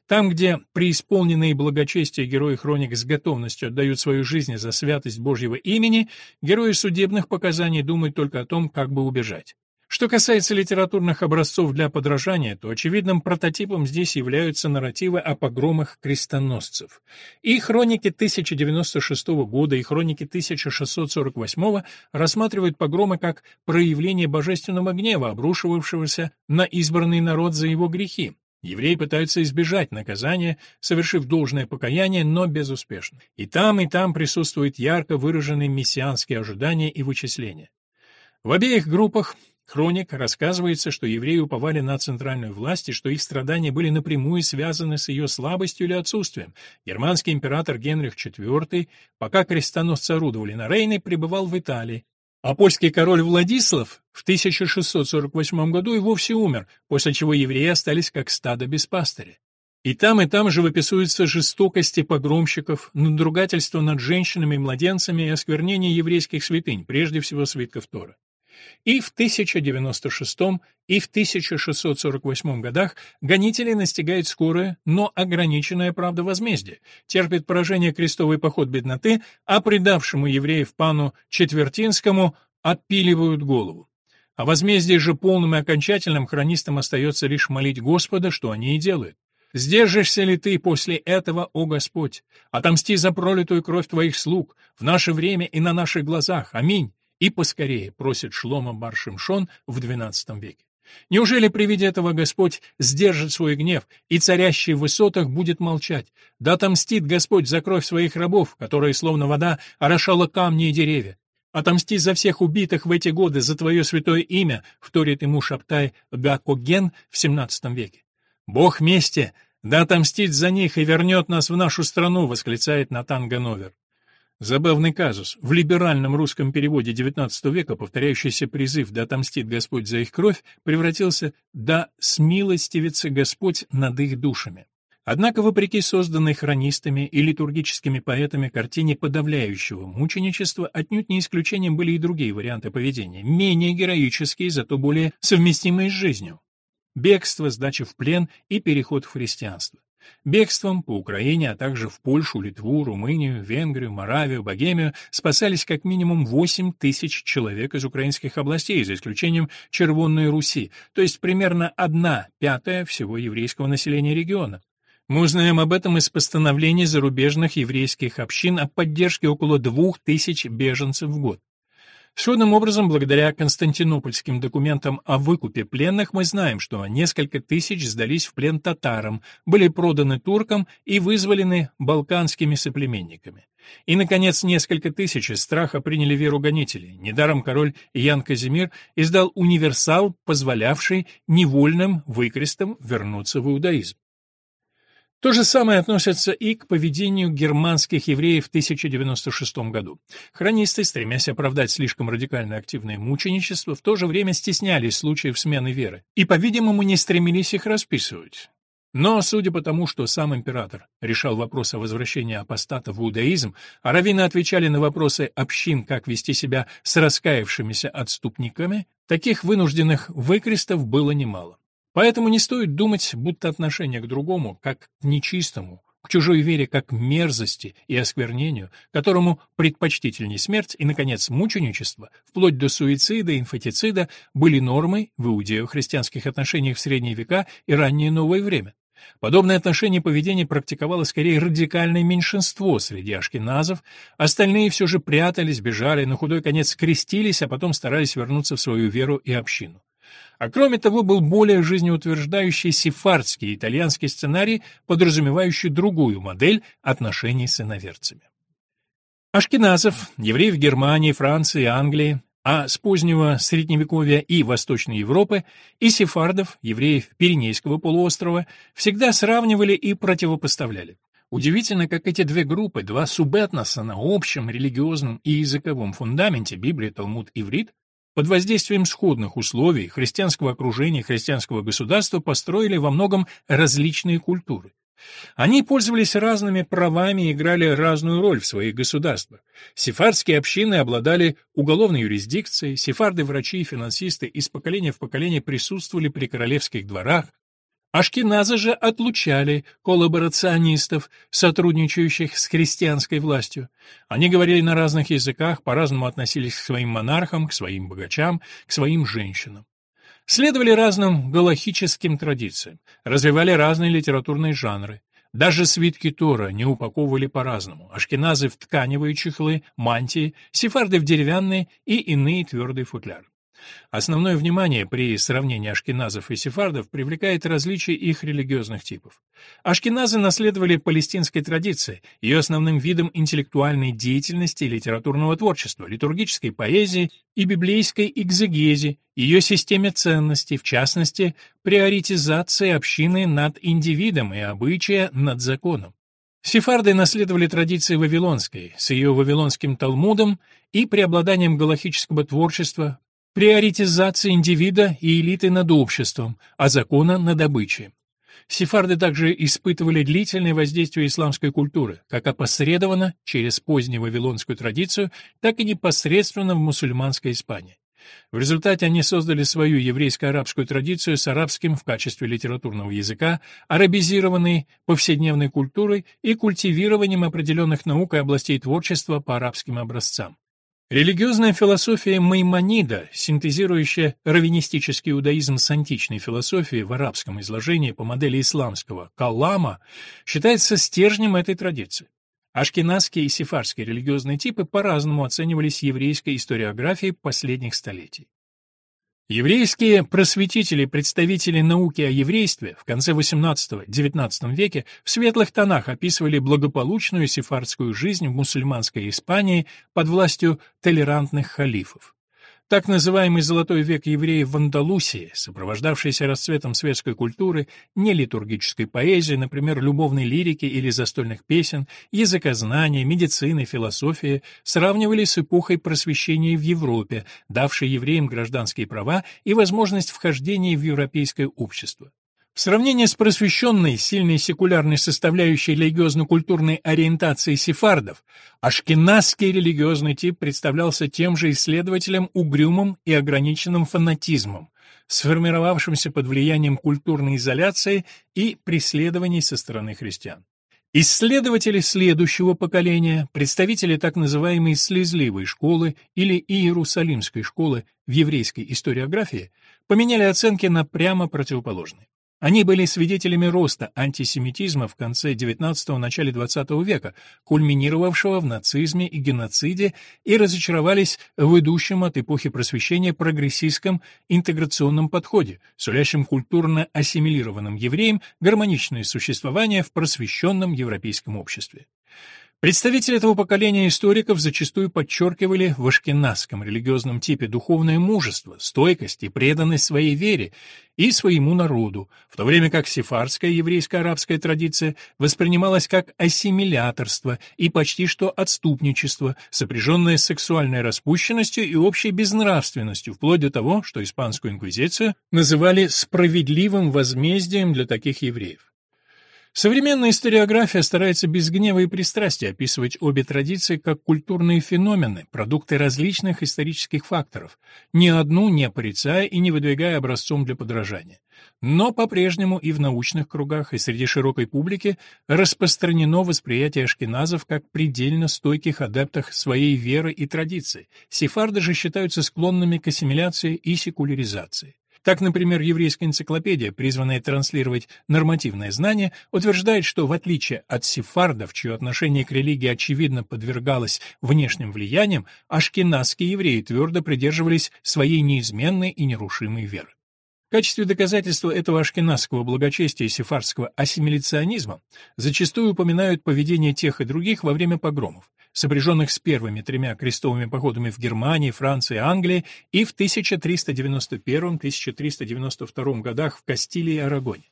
Там, где преисполненные благочестия герои хроник с готовностью отдают свою жизнь за святость Божьего имени, герои судебных показаний думают только о том, как бы убежать. Что касается литературных образцов для подражания, то очевидным прототипом здесь являются нарративы о погромах крестоносцев. И хроники 1096 года, и хроники 1648 рассматривают погромы как проявление божественного гнева, обрушивавшегося на избранный народ за его грехи. Евреи пытаются избежать наказания, совершив должное покаяние, но безуспешно. И там, и там присутствуют ярко выраженные мессианские ожидания и вычисления. В обеих группах хроник рассказывается, что евреи уповали на центральную власть и что их страдания были напрямую связаны с ее слабостью или отсутствием. Германский император Генрих IV, пока крестоносцы орудовали на Рейне, пребывал в Италии, а польский король Владислав в 1648 году и вовсе умер, после чего евреи остались как стадо без пастыря. И там, и там живописуются жестокости погромщиков, надругательство над женщинами и младенцами и осквернение еврейских святынь, прежде всего свитков Тора. И в 1096 и в 1648 годах гонители настигает скорое, но ограниченное, правда, возмездие, терпит поражение крестовый поход бедноты, а предавшему евреев пану Четвертинскому отпиливают голову. А возмездие же полным и окончательным хронистам остается лишь молить Господа, что они и делают. Сдержишься ли ты после этого, о Господь? Отомсти за пролитую кровь твоих слуг в наше время и на наших глазах. Аминь и поскорее, просит Шлома Баршимшон в XII веке. Неужели при виде этого Господь сдержит свой гнев, и царящий в высотах будет молчать? Да отомстит Господь за кровь своих рабов, которая, словно вода, орошала камни и деревья. Отомсти за всех убитых в эти годы за твое святое имя, вторит ему Шаптай Гакоген в XVII веке. Бог мести, да отомстит за них и вернет нас в нашу страну, восклицает Натан Гановер. Забавный казус. В либеральном русском переводе XIX века повторяющийся призыв «Да отомстит Господь за их кровь» превратился «Да смилостивится Господь над их душами». Однако, вопреки созданной хронистами и литургическими поэтами картине подавляющего мученичества, отнюдь не исключением были и другие варианты поведения, менее героические, зато более совместимые с жизнью. Бегство, сдача в плен и переход в христианство. Бегством по Украине, а также в Польшу, Литву, Румынию, Венгрию, Моравию, Богемию спасались как минимум 8 тысяч человек из украинских областей, за исключением Червонной Руси, то есть примерно одна пятая всего еврейского населения региона. Мы узнаем об этом из постановлений зарубежных еврейских общин о поддержке около двух тысяч беженцев в год. Сходным образом, благодаря константинопольским документам о выкупе пленных, мы знаем, что несколько тысяч сдались в плен татарам, были проданы туркам и вызволены балканскими соплеменниками. И, наконец, несколько тысяч из страха приняли веру гонителей. Недаром король Ян Казимир издал универсал, позволявший невольным выкрестам вернуться в иудаизм. То же самое относится и к поведению германских евреев в 1096 году. Хронисты, стремясь оправдать слишком радикально активное мученичество, в то же время стеснялись случаев смены веры и, по-видимому, не стремились их расписывать. Но, судя по тому, что сам император решал вопрос о возвращении апостата в иудаизм, а раввины отвечали на вопросы общин, как вести себя с раскаявшимися отступниками, таких вынужденных выкрестов было немало. Поэтому не стоит думать, будто отношение к другому, как к нечистому, к чужой вере как к мерзости и осквернению, которому предпочтительней смерть и, наконец, мученичество, вплоть до суицида и инфатицида, были нормой в иудео-христианских отношениях в средние века и раннее новое время. Подобное отношение поведения практиковало скорее радикальное меньшинство среди ашкеназов, остальные все же прятались, бежали, на худой конец крестились, а потом старались вернуться в свою веру и общину. А кроме того, был более жизнеутверждающий сефардский итальянский сценарий, подразумевающий другую модель отношений с иноверцами. Ашкеназов, евреев Германии, Франции, Англии, а с позднего Средневековья и Восточной Европы, и сефардов, евреев Пиренейского полуострова, всегда сравнивали и противопоставляли. Удивительно, как эти две группы, два субэтноса на общем религиозном и языковом фундаменте Библии, Талмуд, Иврит, под воздействием сходных условий христианского окружения христианского государства построили во многом различные культуры. Они пользовались разными правами и играли разную роль в своих государствах. Сефардские общины обладали уголовной юрисдикцией, сефарды-врачи и финансисты из поколения в поколение присутствовали при королевских дворах, Ашкеназы же отлучали коллаборационистов, сотрудничающих с христианской властью. Они говорили на разных языках, по-разному относились к своим монархам, к своим богачам, к своим женщинам. Следовали разным галахическим традициям, развивали разные литературные жанры. Даже свитки Тора не упаковывали по-разному. Ашкеназы в тканевые чехлы, мантии, сефарды в деревянные и иные твердые футляры. Основное внимание при сравнении ашкеназов и сефардов привлекает различие их религиозных типов. Ашкеназы наследовали палестинской традиции, ее основным видом интеллектуальной деятельности и литературного творчества, литургической поэзии и библейской экзегези, ее системе ценностей, в частности, приоритизации общины над индивидом и обычая над законом. Сефарды наследовали традиции вавилонской, с ее вавилонским Талмудом и преобладанием галахического творчества, приоритизации индивида и элиты над обществом, а закона над обычаем. Сефарды также испытывали длительное воздействие исламской культуры, как опосредованно через позднюю вавилонскую традицию, так и непосредственно в мусульманской Испании. В результате они создали свою еврейско-арабскую традицию с арабским в качестве литературного языка, арабизированной повседневной культурой и культивированием определенных наук и областей творчества по арабским образцам. Религиозная философия Маймонида, синтезирующая раввинистический иудаизм с античной философией в арабском изложении по модели исламского «Калама», считается стержнем этой традиции. Ашкеназские и сефарские религиозные типы по-разному оценивались еврейской историографией последних столетий. Еврейские просветители, представители науки о еврействе в конце XVIII-XIX веке в светлых тонах описывали благополучную сефардскую жизнь в мусульманской Испании под властью толерантных халифов. Так называемый «золотой век евреев в Андалусии», сопровождавшийся расцветом светской культуры, нелитургической поэзии, например, любовной лирики или застольных песен, языкознания, медицины, философии, сравнивали с эпохой просвещения в Европе, давшей евреям гражданские права и возможность вхождения в европейское общество. В сравнении с просвещенной, сильной секулярной составляющей религиозно-культурной ориентации сефардов, ашкеназский религиозный тип представлялся тем же исследователем угрюмым и ограниченным фанатизмом, сформировавшимся под влиянием культурной изоляции и преследований со стороны христиан. Исследователи следующего поколения, представители так называемой «слезливой школы» или «Иерусалимской школы» в еврейской историографии, поменяли оценки на прямо противоположные. Они были свидетелями роста антисемитизма в конце XIX – начале XX века, кульминировавшего в нацизме и геноциде, и разочаровались в идущем от эпохи просвещения прогрессистском интеграционном подходе, сулящем культурно ассимилированным евреям гармоничное существование в просвещенном европейском обществе. Представители этого поколения историков зачастую подчеркивали в ашкеназском религиозном типе духовное мужество, стойкость и преданность своей вере и своему народу, в то время как сефардская еврейско-арабская традиция воспринималась как ассимиляторство и почти что отступничество, сопряженное с сексуальной распущенностью и общей безнравственностью, вплоть до того, что испанскую инквизицию называли «справедливым возмездием для таких евреев». Современная историография старается без гнева и пристрастия описывать обе традиции как культурные феномены, продукты различных исторических факторов, ни одну не порицая и не выдвигая образцом для подражания. Но по-прежнему и в научных кругах, и среди широкой публики распространено восприятие ашкеназов как предельно стойких адептах своей веры и традиций. Сефарды же считаются склонными к ассимиляции и секуляризации. Так, например, еврейская энциклопедия, призванная транслировать нормативное знание, утверждает, что в отличие от сефардов, чье отношение к религии очевидно подвергалось внешним влияниям, ашкеназские евреи твердо придерживались своей неизменной и нерушимой веры. В качестве доказательства этого ашкеназского благочестия и сефардского ассимиляционизма зачастую упоминают поведение тех и других во время погромов сопряженных с первыми тремя крестовыми походами в Германии, Франции и Англии и в 1391-1392 годах в Кастилии и Арагоне.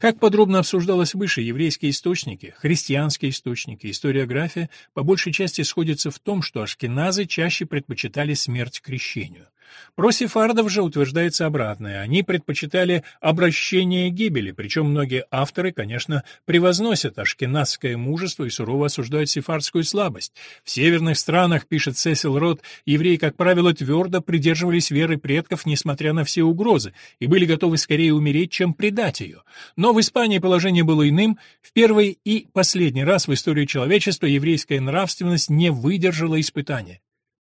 Как подробно обсуждалось выше, еврейские источники, христианские источники, историография по большей части сходятся в том, что ашкеназы чаще предпочитали смерть крещению. Про сефардов же утверждается обратное. Они предпочитали обращение гибели, причем многие авторы, конечно, превозносят ашкеназское мужество и сурово осуждают сефардскую слабость. В северных странах, пишет Сесил Рот, евреи, как правило, твердо придерживались веры предков, несмотря на все угрозы, и были готовы скорее умереть, чем предать ее. Но в Испании положение было иным. В первый и последний раз в истории человечества еврейская нравственность не выдержала испытания.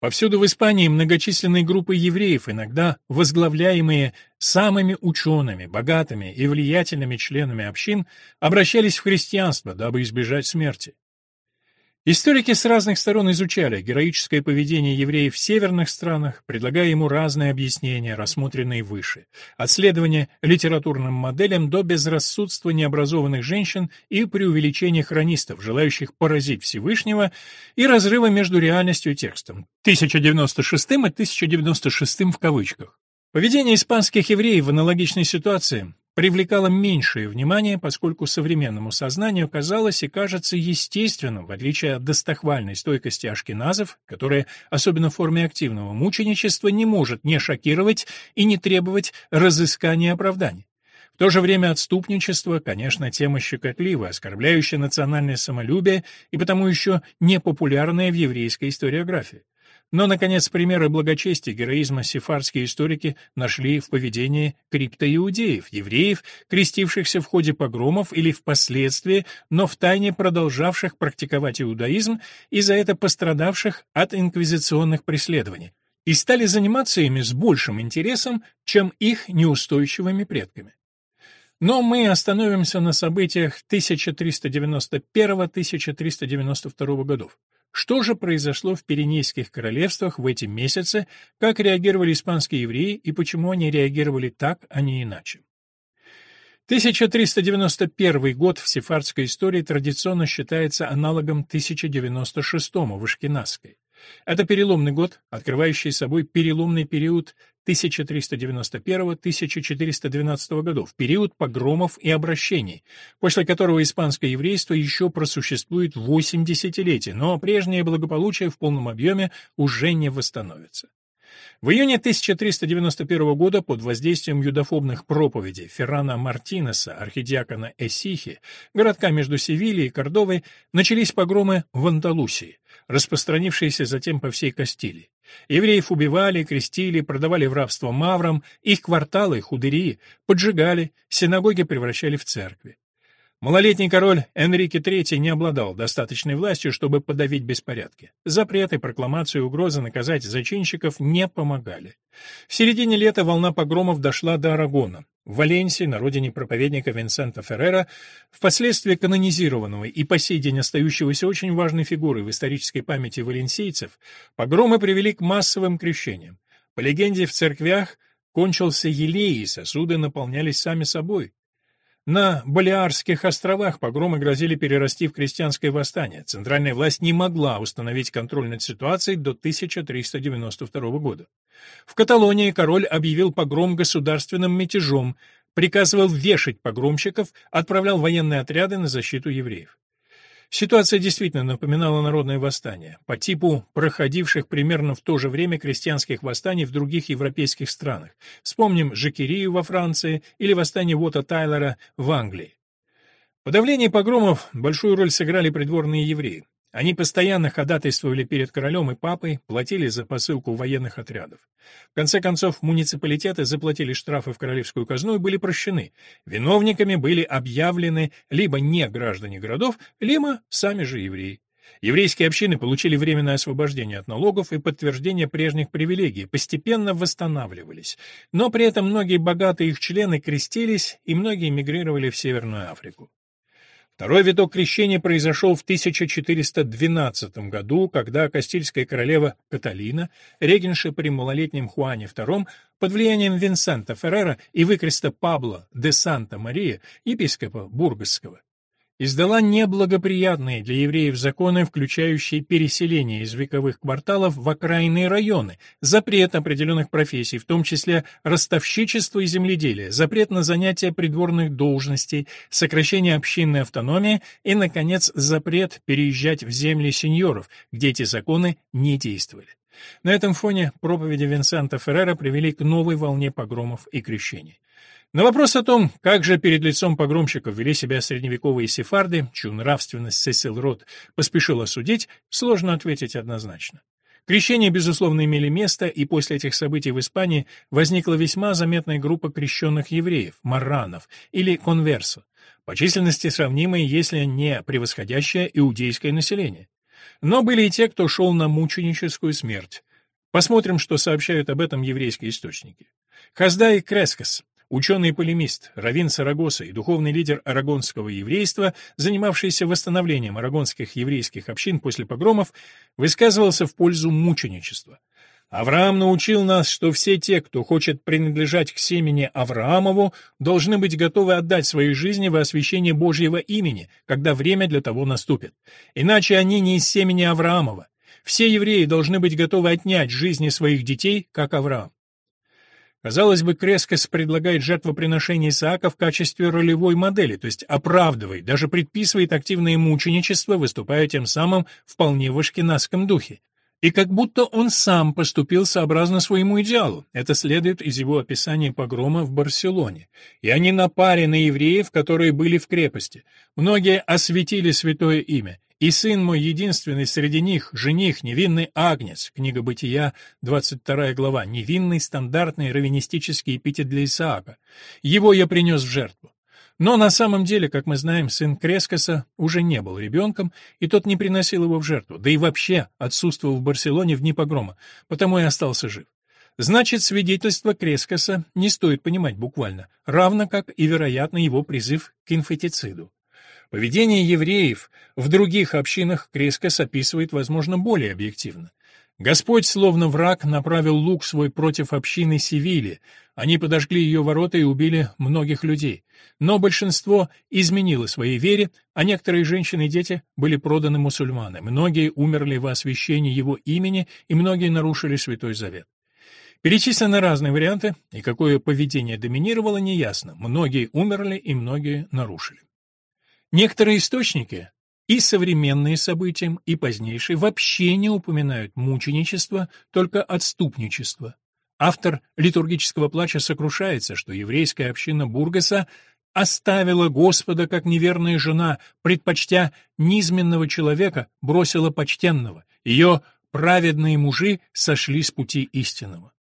Повсюду в Испании многочисленные группы евреев, иногда возглавляемые самыми учеными, богатыми и влиятельными членами общин, обращались в христианство, дабы избежать смерти. Историки с разных сторон изучали героическое поведение евреев в северных странах, предлагая ему разные объяснения, рассмотренные выше, от следования литературным моделям до безрассудства необразованных женщин и преувеличения хронистов, желающих поразить Всевышнего, и разрыва между реальностью и текстом, 1096 и 1096 в кавычках. Поведение испанских евреев в аналогичной ситуации привлекало меньшее внимание, поскольку современному сознанию казалось и кажется естественным, в отличие от достохвальной стойкости ашкеназов, которая, особенно в форме активного мученичества, не может не шокировать и не требовать разыскания оправданий. В то же время отступничество, конечно, тема щекотливая, оскорбляющая национальное самолюбие и потому еще не популярная в еврейской историографии. Но, наконец, примеры благочестия героизма сефардские историки нашли в поведении криптоиудеев, евреев, крестившихся в ходе погромов или впоследствии, но втайне продолжавших практиковать иудаизм и за это пострадавших от инквизиционных преследований, и стали заниматься ими с большим интересом, чем их неустойчивыми предками. Но мы остановимся на событиях 1391-1392 годов. Что же произошло в Пиренейских королевствах в эти месяцы, как реагировали испанские евреи и почему они реагировали так, а не иначе? 1391 год в сефардской истории традиционно считается аналогом 1096 в Ашкеназской. Это переломный год, открывающий собой переломный период 1391-1412 годов, период погромов и обращений, после которого испанское еврейство еще просуществует 8 десятилетий, но прежнее благополучие в полном объеме уже не восстановится. В июне 1391 года под воздействием юдофобных проповедей Феррана Мартинеса, архидиакона Эсихи, городка между Севильей и Кордовой, начались погромы в Андалусии, распространившиеся затем по всей Кастилии. Евреев убивали, крестили, продавали в рабство маврам, их кварталы, худыри, поджигали, синагоги превращали в церкви. Малолетний король Энрике III не обладал достаточной властью, чтобы подавить беспорядки. Запреты, прокламации и угрозы наказать зачинщиков не помогали. В середине лета волна погромов дошла до Арагона. В Валенсии, на родине проповедника Винсента Феррера, впоследствии канонизированного и по сей день остающегося очень важной фигурой в исторической памяти валенсийцев, погромы привели к массовым крещениям. По легенде, в церквях кончился елей, и сосуды наполнялись сами собой. На Балиарских островах погромы грозили перерасти в крестьянское восстание. Центральная власть не могла установить контроль над ситуацией до 1392 года. В Каталонии король объявил погром государственным мятежом, приказывал вешать погромщиков, отправлял военные отряды на защиту евреев. Ситуация действительно напоминала народное восстание, по типу проходивших примерно в то же время крестьянских восстаний в других европейских странах. Вспомним Жакерию во Франции или восстание Вота Тайлера в Англии. В подавлении погромов большую роль сыграли придворные евреи. Они постоянно ходатайствовали перед королем и папой, платили за посылку военных отрядов. В конце концов, муниципалитеты заплатили штрафы в королевскую казну и были прощены. Виновниками были объявлены либо не граждане городов, либо сами же евреи. Еврейские общины получили временное освобождение от налогов и подтверждение прежних привилегий, постепенно восстанавливались. Но при этом многие богатые их члены крестились, и многие мигрировали в Северную Африку. Второй виток крещения произошел в 1412 году, когда Кастильская королева Каталина, регенша при малолетнем Хуане II, под влиянием Винсента Феррера и выкреста Пабло де Санта-Мария, епископа Бургасского, издала неблагоприятные для евреев законы, включающие переселение из вековых кварталов в окраинные районы, запрет определенных профессий, в том числе ростовщичество и земледелие, запрет на занятие придворных должностей, сокращение общинной автономии и, наконец, запрет переезжать в земли сеньоров, где эти законы не действовали. На этом фоне проповеди Винсента Феррера привели к новой волне погромов и крещений. На вопрос о том, как же перед лицом погромщиков вели себя средневековые сефарды, чью нравственность Сесил Рот поспешил осудить, сложно ответить однозначно. Крещения, безусловно, имели место, и после этих событий в Испании возникла весьма заметная группа крещенных евреев, марранов или конверсо, по численности сравнимые, если не превосходящее иудейское население. Но были и те, кто шел на мученическую смерть. Посмотрим, что сообщают об этом еврейские источники. Хаздай Крескас, Ученый-полемист, раввин Сарагоса и духовный лидер арагонского еврейства, занимавшийся восстановлением арагонских еврейских общин после погромов, высказывался в пользу мученичества. Авраам научил нас, что все те, кто хочет принадлежать к семени Авраамову, должны быть готовы отдать свои жизни во освящение Божьего имени, когда время для того наступит. Иначе они не из семени Авраамова. Все евреи должны быть готовы отнять жизни своих детей, как Авраам. Казалось бы, Крескос предлагает жертвоприношение Исаака в качестве ролевой модели, то есть оправдывает, даже предписывает активное мученичество, выступая тем самым вполне в ашкенадском духе. И как будто он сам поступил сообразно своему идеалу. Это следует из его описания погрома в Барселоне. И они напали на евреев, которые были в крепости. Многие осветили святое имя. И сын мой единственный среди них, жених, невинный Агнец, книга Бытия, 22 глава, невинный стандартный раввинистический эпитет для Исаака. Его я принес в жертву. Но на самом деле, как мы знаем, сын Крескоса уже не был ребенком, и тот не приносил его в жертву, да и вообще отсутствовал в Барселоне в дни погрома, потому и остался жив. Значит, свидетельство Крескоса не стоит понимать буквально, равно как и, вероятно, его призыв к инфатициду. Поведение евреев в других общинах Крескос описывает, возможно, более объективно. Господь, словно враг, направил лук свой против общины Севили. Они подожгли ее ворота и убили многих людей. Но большинство изменило своей вере, а некоторые женщины и дети были проданы мусульманам. Многие умерли во освящении его имени, и многие нарушили Святой Завет. Перечислены разные варианты, и какое поведение доминировало, неясно. Многие умерли, и многие нарушили. Некоторые источники, и современные события, и позднейшие, вообще не упоминают мученичество, только отступничество. Автор литургического плача сокрушается, что еврейская община Бургаса оставила Господа как неверная жена, предпочтя низменного человека, бросила почтенного. Ее праведные мужи сошли с пути истинного.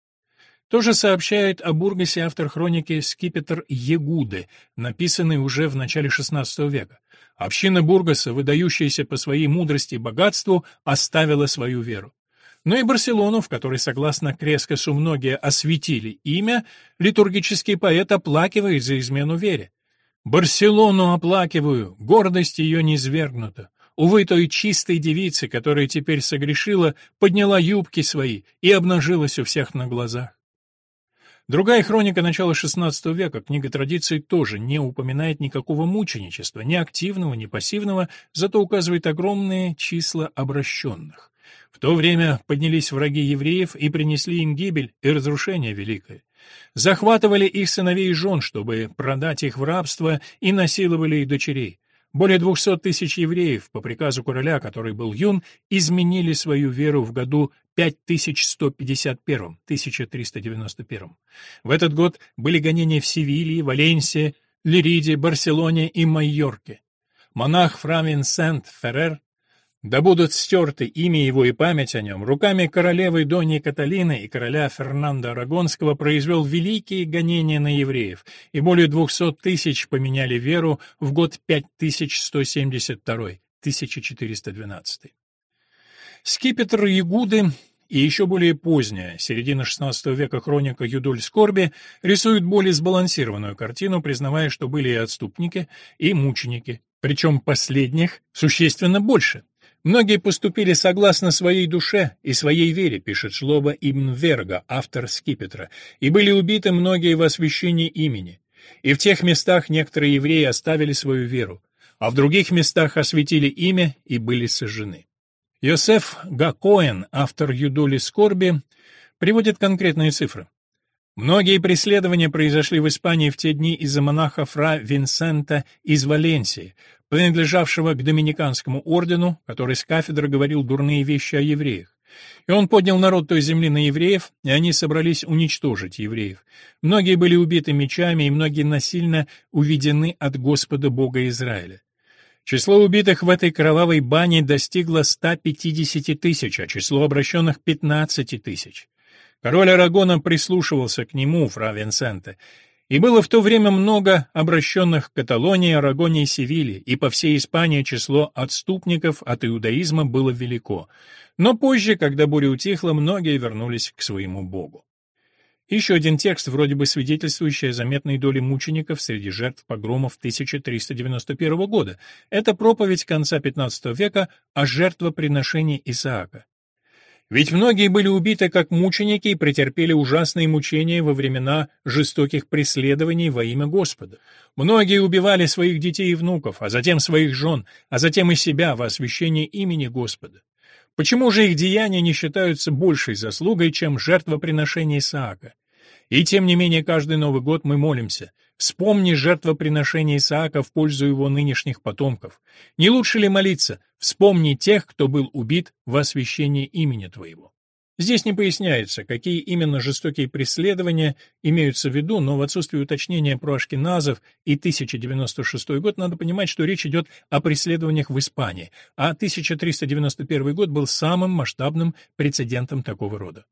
Тоже сообщает о Бургасе автор хроники «Скипетр Егуды», написанный уже в начале XVI века. Община Бургаса, выдающаяся по своей мудрости и богатству, оставила свою веру. Но и Барселону, в которой, согласно Крескосу, многие осветили имя, литургический поэт оплакивает за измену вере. «Барселону оплакиваю, гордость ее не свергнута. Увы, той чистой девицы, которая теперь согрешила, подняла юбки свои и обнажилась у всех на глазах. Другая хроника начала XVI века, книга традиций, тоже не упоминает никакого мученичества, ни активного, ни пассивного, зато указывает огромные числа обращенных. В то время поднялись враги евреев и принесли им гибель и разрушение великое. Захватывали их сыновей и жен, чтобы продать их в рабство, и насиловали их дочерей. Более 200 тысяч евреев, по приказу короля, который был юн, изменили свою веру в году 5151, 1391. В этот год были гонения в Севилье, Валенсии, Лириде, Барселоне и Майорке. Монах Фра Винсент Феррер да будут стерты имя его и память о нем. Руками королевы Дони Каталины и короля Фернандо Арагонского произвел великие гонения на евреев, и более двухсот тысяч поменяли веру в год 5172, 1412. Скипетр Ягуды и еще более поздняя, середина XVI века хроника Юдоль Скорби, рисует более сбалансированную картину, признавая, что были и отступники, и мученики, причем последних существенно больше. Многие поступили согласно своей душе и своей вере, пишет Шлоба Ибн Верга, автор Скипетра, и были убиты многие в освящении имени. И в тех местах некоторые евреи оставили свою веру, а в других местах осветили имя и были сожжены. Йосеф Гакоэн, автор Юдоли скорби, приводит конкретные цифры. Многие преследования произошли в Испании в те дни из-за монаха Фра Винсента из Валенсии, принадлежавшего к доминиканскому ордену, который с кафедры говорил дурные вещи о евреях. И он поднял народ той земли на евреев, и они собрались уничтожить евреев. Многие были убиты мечами, и многие насильно уведены от Господа Бога Израиля. Число убитых в этой кровавой бане достигло 150 тысяч, а число обращенных — 15 тысяч. Король Арагона прислушивался к нему, фра Винсенте, и было в то время много обращенных к Каталонии, Арагоне и Севиле, и по всей Испании число отступников от иудаизма было велико. Но позже, когда буря утихла, многие вернулись к своему богу. Еще один текст, вроде бы свидетельствующий о заметной доле мучеников среди жертв погромов 1391 года. Это проповедь конца XV века о жертвоприношении Исаака. Ведь многие были убиты как мученики и претерпели ужасные мучения во времена жестоких преследований во имя Господа. Многие убивали своих детей и внуков, а затем своих жен, а затем и себя во освящении имени Господа. Почему же их деяния не считаются большей заслугой, чем жертвоприношение Исаака? И тем не менее каждый Новый год мы молимся. Вспомни жертвоприношение Исаака в пользу его нынешних потомков. Не лучше ли молиться? Вспомни тех, кто был убит в освящении имени Твоего. Здесь не поясняется, какие именно жестокие преследования имеются в виду, но в отсутствии уточнения про ашкеназов и 1096 год надо понимать, что речь идет о преследованиях в Испании, а 1391 год был самым масштабным прецедентом такого рода.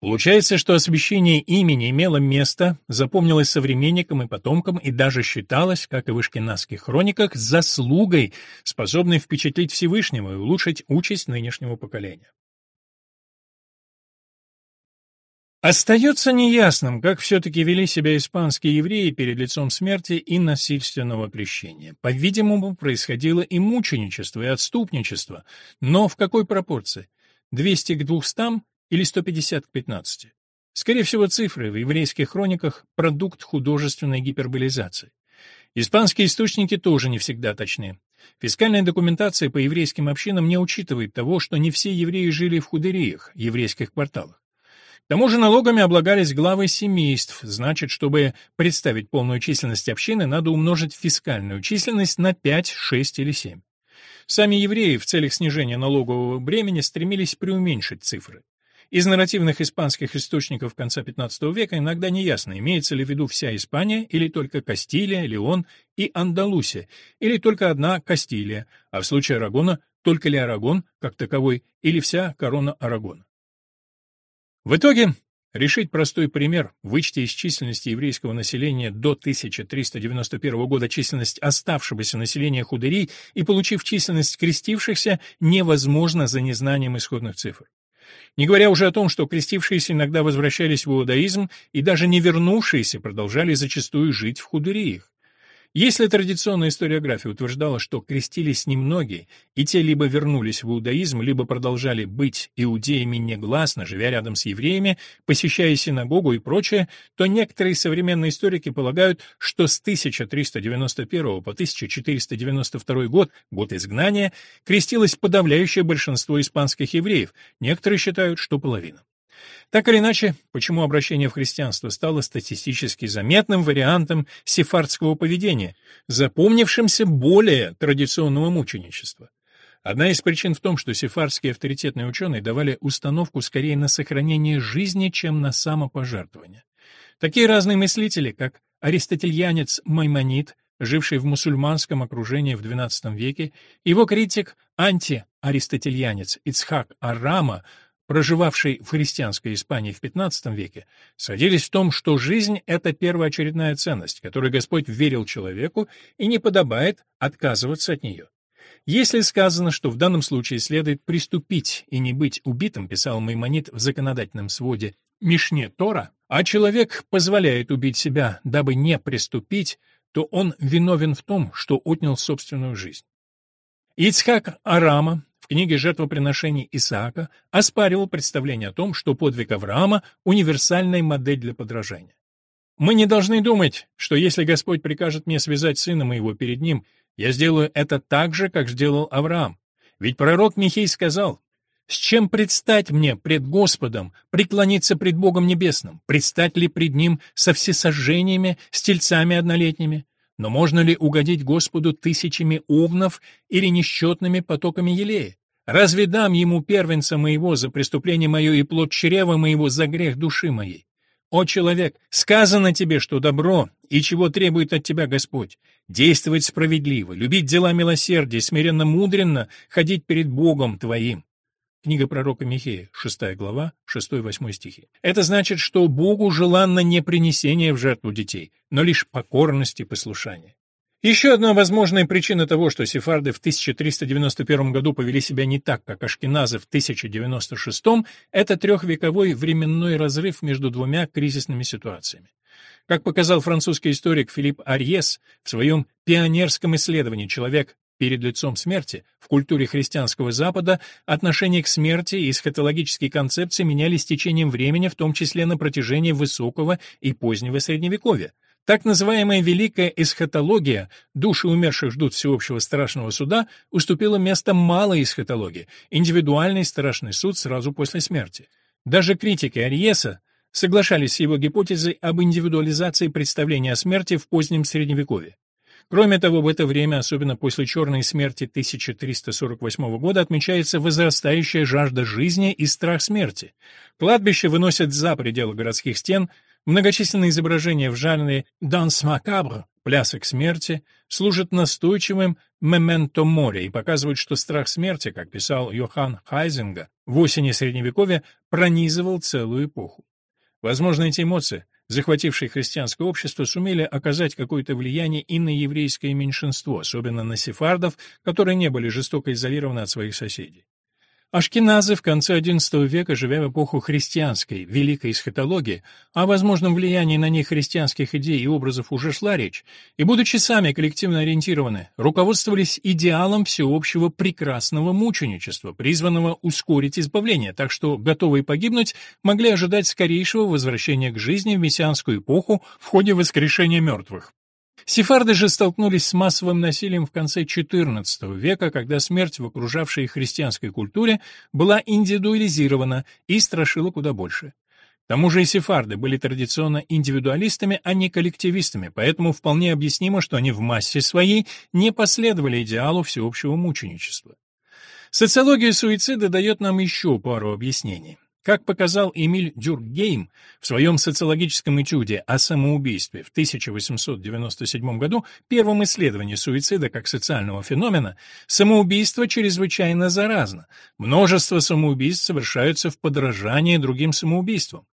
Получается, что освящение имени имело место, запомнилось современникам и потомкам и даже считалось, как и в ишкенадских хрониках, заслугой, способной впечатлить Всевышнего и улучшить участь нынешнего поколения. Остается неясным, как все-таки вели себя испанские евреи перед лицом смерти и насильственного крещения. По-видимому, происходило и мученичество, и отступничество, но в какой пропорции? 200 к 200 или 150 к 15. Скорее всего, цифры в еврейских хрониках – продукт художественной гиперболизации. Испанские источники тоже не всегда точны. Фискальная документация по еврейским общинам не учитывает того, что не все евреи жили в худериях, еврейских кварталах. К тому же налогами облагались главы семейств, значит, чтобы представить полную численность общины, надо умножить фискальную численность на 5, 6 или 7. Сами евреи в целях снижения налогового бремени стремились преуменьшить цифры. Из нарративных испанских источников конца XV века иногда неясно, имеется ли в виду вся Испания или только Кастилия, Леон и Андалусия, или только одна Кастилия, а в случае Арагона только ли Арагон как таковой или вся корона Арагона. В итоге Решить простой пример, вычтя из численности еврейского населения до 1391 года численность оставшегося населения худырей и получив численность крестившихся, невозможно за незнанием исходных цифр. Не говоря уже о том, что крестившиеся иногда возвращались в иудаизм и даже не вернувшиеся продолжали зачастую жить в худериях. Если традиционная историография утверждала, что крестились немногие, и те либо вернулись в иудаизм, либо продолжали быть иудеями негласно, живя рядом с евреями, посещая синагогу и прочее, то некоторые современные историки полагают, что с 1391 по 1492 год, год изгнания, крестилось подавляющее большинство испанских евреев, некоторые считают, что половина. Так или иначе, почему обращение в христианство стало статистически заметным вариантом сефардского поведения, запомнившимся более традиционного мученичества? Одна из причин в том, что сефардские авторитетные ученые давали установку скорее на сохранение жизни, чем на самопожертвование. Такие разные мыслители, как аристотельянец Маймонид, живший в мусульманском окружении в XII веке, его критик антиаристотельянец Ицхак Арама, проживавший в христианской Испании в XV веке, сходились в том, что жизнь — это первоочередная ценность, которую Господь верил человеку, и не подобает отказываться от нее. Если сказано, что в данном случае следует приступить и не быть убитым, писал Маймонид в законодательном своде Мишне Тора, а человек позволяет убить себя, дабы не приступить, то он виновен в том, что отнял собственную жизнь. Ицхак Арама в книге «Жертвоприношений Исаака» оспаривал представление о том, что подвиг Авраама — универсальная модель для подражания. Мы не должны думать, что если Господь прикажет мне связать сына моего перед ним, я сделаю это так же, как сделал Авраам. Ведь пророк Михей сказал, «С чем предстать мне пред Господом, преклониться пред Богом Небесным? Предстать ли пред Ним со всесожжениями, с тельцами однолетними? Но можно ли угодить Господу тысячами овнов или несчетными потоками елея? Разве дам ему первенца моего за преступление мое и плод чрева моего за грех души моей? О, человек, сказано тебе, что добро, и чего требует от тебя Господь? Действовать справедливо, любить дела милосердия, смиренно мудренно, ходить перед Богом твоим. Книга пророка Михея, 6 глава, 6-8 стихи. Это значит, что Богу желанно не принесение в жертву детей, но лишь покорность и послушание. Еще одна возможная причина того, что сефарды в 1391 году повели себя не так, как ашкеназы в 1096, это трехвековой временной разрыв между двумя кризисными ситуациями. Как показал французский историк Филипп Арьес в своем пионерском исследовании «Человек перед лицом смерти, в культуре христианского Запада отношение к смерти и эсхатологические концепции менялись с течением времени, в том числе на протяжении высокого и позднего Средневековья. Так называемая Великая эсхатология, души умерших ждут всеобщего страшного суда, уступила место малой эсхатологии, индивидуальный страшный суд сразу после смерти. Даже критики Ариеса соглашались с его гипотезой об индивидуализации представления о смерти в позднем Средневековье. Кроме того, в это время, особенно после черной смерти 1348 года, отмечается возрастающая жажда жизни и страх смерти. Кладбище выносят за пределы городских стен, многочисленные изображения в жанре «данс макабр» плясок смерти, служат настойчивым «мементо море» и показывают, что страх смерти, как писал Йохан Хайзинга, в осени Средневековья пронизывал целую эпоху. Возможно, эти эмоции захватившие христианское общество, сумели оказать какое-то влияние и на еврейское меньшинство, особенно на сефардов, которые не были жестоко изолированы от своих соседей. Ашкеназы в конце XI века, живя в эпоху христианской, великой эсхатологии, о возможном влиянии на них христианских идей и образов уже шла речь, и, будучи сами коллективно ориентированы, руководствовались идеалом всеобщего прекрасного мученичества, призванного ускорить избавление, так что, готовые погибнуть, могли ожидать скорейшего возвращения к жизни в мессианскую эпоху в ходе воскрешения мертвых. Сефарды же столкнулись с массовым насилием в конце XIV века, когда смерть в окружавшей христианской культуре была индивидуализирована и страшила куда больше. К тому же и сефарды были традиционно индивидуалистами, а не коллективистами, поэтому вполне объяснимо, что они в массе своей не последовали идеалу всеобщего мученичества. Социология суицида дает нам еще пару объяснений. Как показал Эмиль Дюркгейм в своем социологическом этюде о самоубийстве в 1897 году, первом исследовании суицида как социального феномена, самоубийство чрезвычайно заразно. Множество самоубийств совершаются в подражании другим самоубийствам.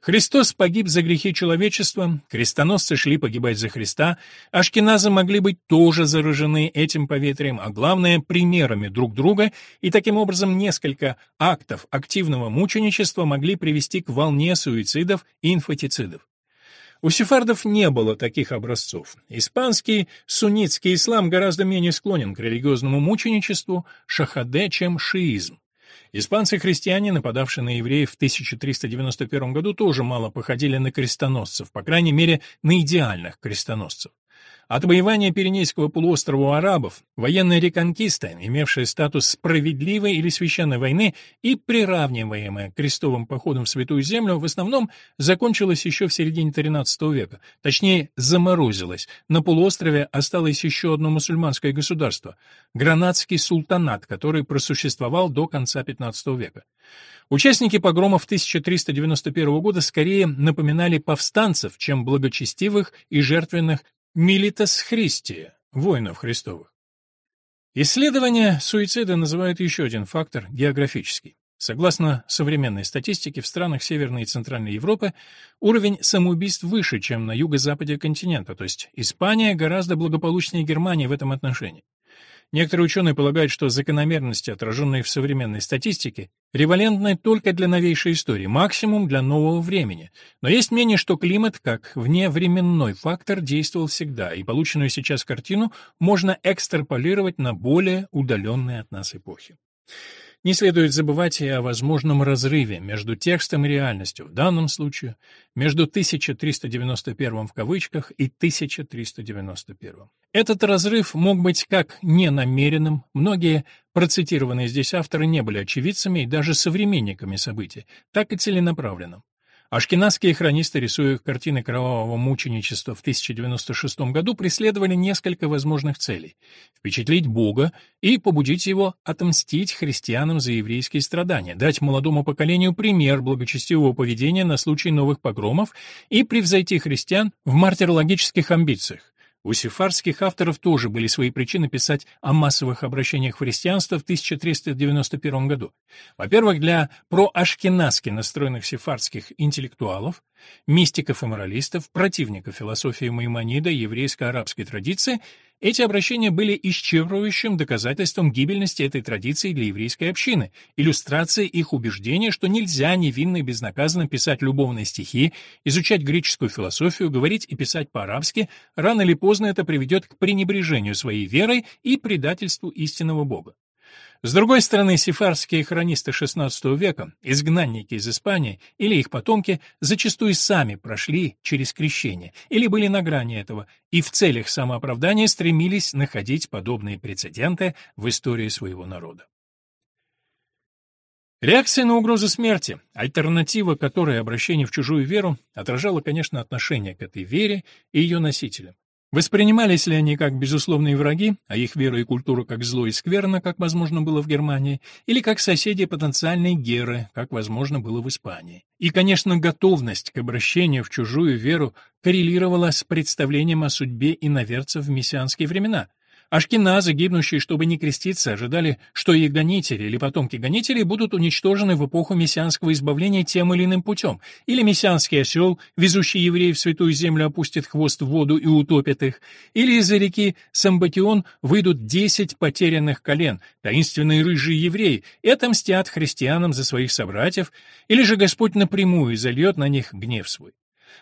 Христос погиб за грехи человечества, крестоносцы шли погибать за Христа, ашкеназы могли быть тоже заражены этим поветрием, а главное — примерами друг друга, и таким образом несколько актов активного мученичества могли привести к волне суицидов и инфатицидов. У сефардов не было таких образцов. Испанский суннитский ислам гораздо менее склонен к религиозному мученичеству, шахаде, чем шиизм. Испанцы-христиане, нападавшие на евреев в 1391 году, тоже мало походили на крестоносцев, по крайней мере, на идеальных крестоносцев. Отвоевание Пиренейского полуострова у арабов, военная реконкиста, имевшая статус справедливой или священной войны и приравниваемая крестовым походом в Святую Землю, в основном закончилась еще в середине XIII века, точнее, заморозилась. На полуострове осталось еще одно мусульманское государство – Гранадский султанат, который просуществовал до конца XV века. Участники погромов 1391 года скорее напоминали повстанцев, чем благочестивых и жертвенных Милитас Христия, воинов Христовых. Исследования суицида называют еще один фактор – географический. Согласно современной статистике, в странах Северной и Центральной Европы уровень самоубийств выше, чем на юго-западе континента, то есть Испания гораздо благополучнее Германии в этом отношении. Некоторые ученые полагают, что закономерности, отраженные в современной статистике, ревалентны только для новейшей истории, максимум для нового времени. Но есть мнение, что климат, как вневременной фактор, действовал всегда, и полученную сейчас картину можно экстраполировать на более удаленные от нас эпохи. Не следует забывать и о возможном разрыве между текстом и реальностью, в данном случае между 1391 в кавычках и 1391. Этот разрыв мог быть как ненамеренным, многие процитированные здесь авторы не были очевидцами и даже современниками событий, так и целенаправленным. Ашкеназские хронисты, рисуя картины кровавого мученичества в 1096 году, преследовали несколько возможных целей – впечатлить Бога и побудить его отомстить христианам за еврейские страдания, дать молодому поколению пример благочестивого поведения на случай новых погромов и превзойти христиан в мартирологических амбициях. У сефардских авторов тоже были свои причины писать о массовых обращениях в христианство в 1391 году. Во-первых, для проашкеназски настроенных сефардских интеллектуалов, мистиков и моралистов, противников философии Маймонида еврейско-арабской традиции, эти обращения были исчерпывающим доказательством гибельности этой традиции для еврейской общины, иллюстрацией их убеждения, что нельзя невинно и безнаказанно писать любовные стихи, изучать греческую философию, говорить и писать по-арабски, рано или поздно это приведет к пренебрежению своей верой и предательству истинного Бога. С другой стороны, сефарские хронисты XVI века, изгнанники из Испании или их потомки, зачастую сами прошли через крещение или были на грани этого и в целях самооправдания стремились находить подобные прецеденты в истории своего народа. Реакция на угрозу смерти, альтернатива которой обращение в чужую веру, отражала, конечно, отношение к этой вере и ее носителям. Воспринимались ли они как безусловные враги, а их вера и культура как зло и скверно, как возможно было в Германии, или как соседи потенциальные геры, как возможно было в Испании? И, конечно, готовность к обращению в чужую веру коррелировала с представлением о судьбе иноверцев в мессианские времена, Ашкеназы, гибнущие, чтобы не креститься, ожидали, что их гонители или потомки гонителей будут уничтожены в эпоху мессианского избавления тем или иным путем, или мессианский осел, везущий евреев в святую землю, опустит хвост в воду и утопит их, или из-за реки Самбатион выйдут десять потерянных колен, таинственные рыжие евреи, и отомстят христианам за своих собратьев, или же Господь напрямую зальет на них гнев свой.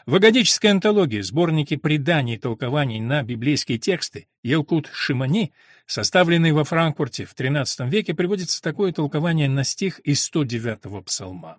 В агадической антологии сборники преданий и толкований на библейские тексты Елкут Шимани, составленный во Франкфурте в XIII веке, приводится такое толкование на стих из 109-го псалма.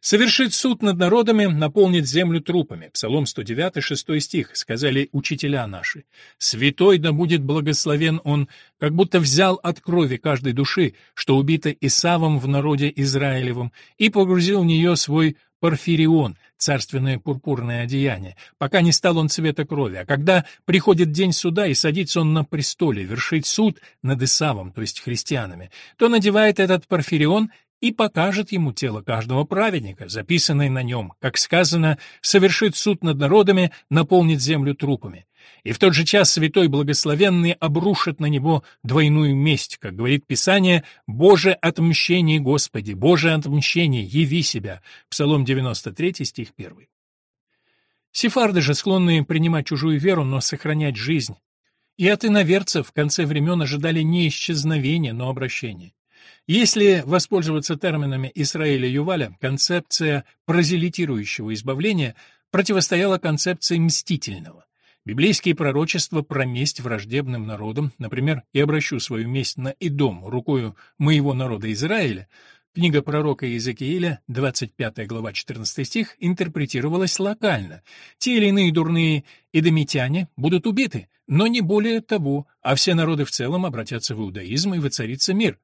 «Совершит суд над народами, наполнит землю трупами». Псалом 109, 6 стих, сказали учителя наши. «Святой да будет благословен он, как будто взял от крови каждой души, что убито Исавом в народе Израилевом, и погрузил в нее свой Порфирион, царственное пурпурное одеяние, пока не стал он цвета крови, а когда приходит день суда и садится он на престоле, вершить суд над Исавом, то есть христианами, то надевает этот Порфирион и покажет ему тело каждого праведника, записанное на нем, как сказано, совершит суд над народами, наполнит землю трупами. И в тот же час святой благословенный обрушит на него двойную месть, как говорит Писание, «Боже отмщение, Господи, Боже отмщение, яви себя». Псалом 93, стих 1. Сефарды же склонны принимать чужую веру, но сохранять жизнь. И от иноверцев в конце времен ожидали не исчезновения, но обращения. Если воспользоваться терминами Исраиля Юваля, концепция прозелитирующего избавления противостояла концепции мстительного. Библейские пророчества про месть враждебным народам, например, «И обращу свою месть на Идом рукою моего народа Израиля», Книга пророка Иезекииля, 25 глава, 14 стих, интерпретировалась локально. Те или иные дурные идомитяне будут убиты, но не более того, а все народы в целом обратятся в иудаизм и воцарится мир.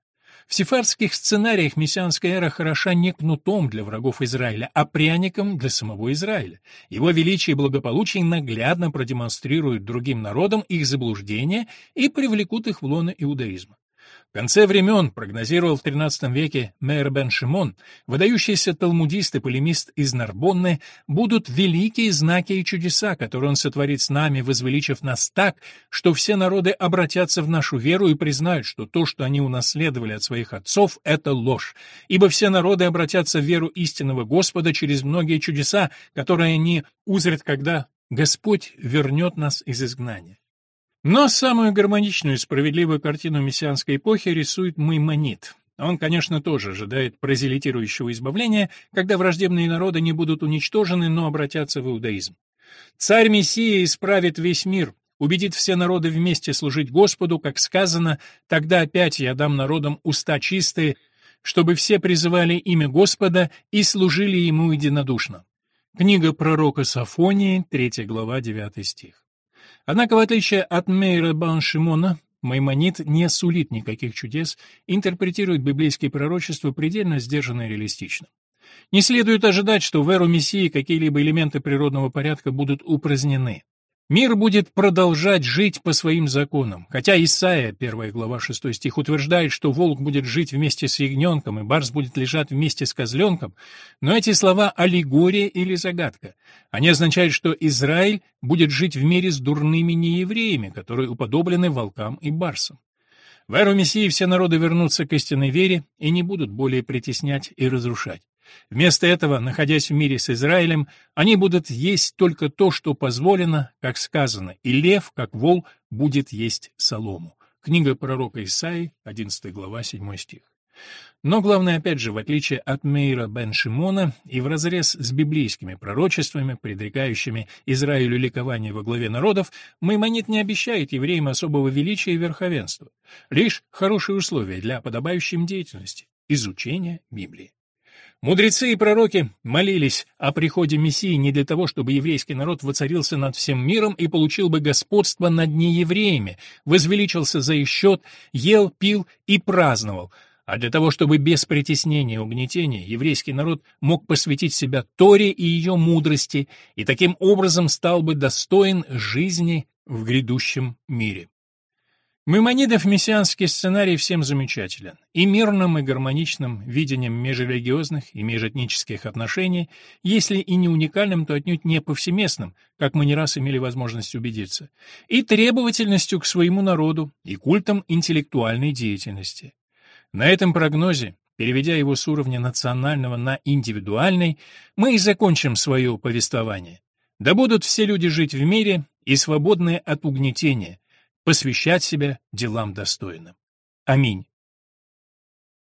В сефардских сценариях мессианская эра хороша не кнутом для врагов Израиля, а пряником для самого Израиля. Его величие и благополучие наглядно продемонстрируют другим народам их заблуждение и привлекут их в лоно иудаизма. В конце времен, прогнозировал в XIII веке Мейер бен Шимон, выдающийся талмудист и полемист из Нарбонны, будут великие знаки и чудеса, которые он сотворит с нами, возвеличив нас так, что все народы обратятся в нашу веру и признают, что то, что они унаследовали от своих отцов, — это ложь. Ибо все народы обратятся в веру истинного Господа через многие чудеса, которые они узрят, когда Господь вернет нас из изгнания. Но самую гармоничную и справедливую картину мессианской эпохи рисует Маймонид. Он, конечно, тоже ожидает прозелитирующего избавления, когда враждебные народы не будут уничтожены, но обратятся в иудаизм. Царь Мессия исправит весь мир, убедит все народы вместе служить Господу, как сказано, тогда опять я дам народам уста чистые, чтобы все призывали имя Господа и служили ему единодушно. Книга пророка Сафонии, 3 глава, 9 стих. Однако, в отличие от Мейра Бан-Шимона, Маймонид не сулит никаких чудес, интерпретирует библейские пророчества предельно сдержанно и реалистично. Не следует ожидать, что в эру Мессии какие-либо элементы природного порядка будут упразднены. Мир будет продолжать жить по своим законам, хотя Исаия, 1 глава 6 стих, утверждает, что волк будет жить вместе с ягненком и барс будет лежать вместе с козленком, но эти слова — аллегория или загадка. Они означают, что Израиль будет жить в мире с дурными неевреями, которые уподоблены волкам и барсам. В эру Мессии все народы вернутся к истинной вере и не будут более притеснять и разрушать. Вместо этого, находясь в мире с Израилем, они будут есть только то, что позволено, как сказано, и лев, как вол, будет есть солому. Книга пророка Исаии, 11 глава, 7 стих. Но главное, опять же, в отличие от Мейра бен Шимона и вразрез с библейскими пророчествами, предрекающими Израилю ликование во главе народов, Маймонит не обещает евреям особого величия и верховенства, лишь хорошие условия для подобающей им деятельности, изучения Библии. Мудрецы и пророки молились о приходе Мессии не для того, чтобы еврейский народ воцарился над всем миром и получил бы господство над неевреями, возвеличился за их счет, ел, пил и праздновал, а для того, чтобы без притеснения и угнетения еврейский народ мог посвятить себя Торе и ее мудрости и таким образом стал бы достоин жизни в грядущем мире. Маймонидов мессианский сценарий всем замечателен. И мирным, и гармоничным видением межрелигиозных и межэтнических отношений, если и не уникальным, то отнюдь не повсеместным, как мы не раз имели возможность убедиться, и требовательностью к своему народу, и культом интеллектуальной деятельности. На этом прогнозе, переведя его с уровня национального на индивидуальный, мы и закончим свое повествование. Да будут все люди жить в мире и свободные от угнетения, посвящать себя делам достойным. Аминь.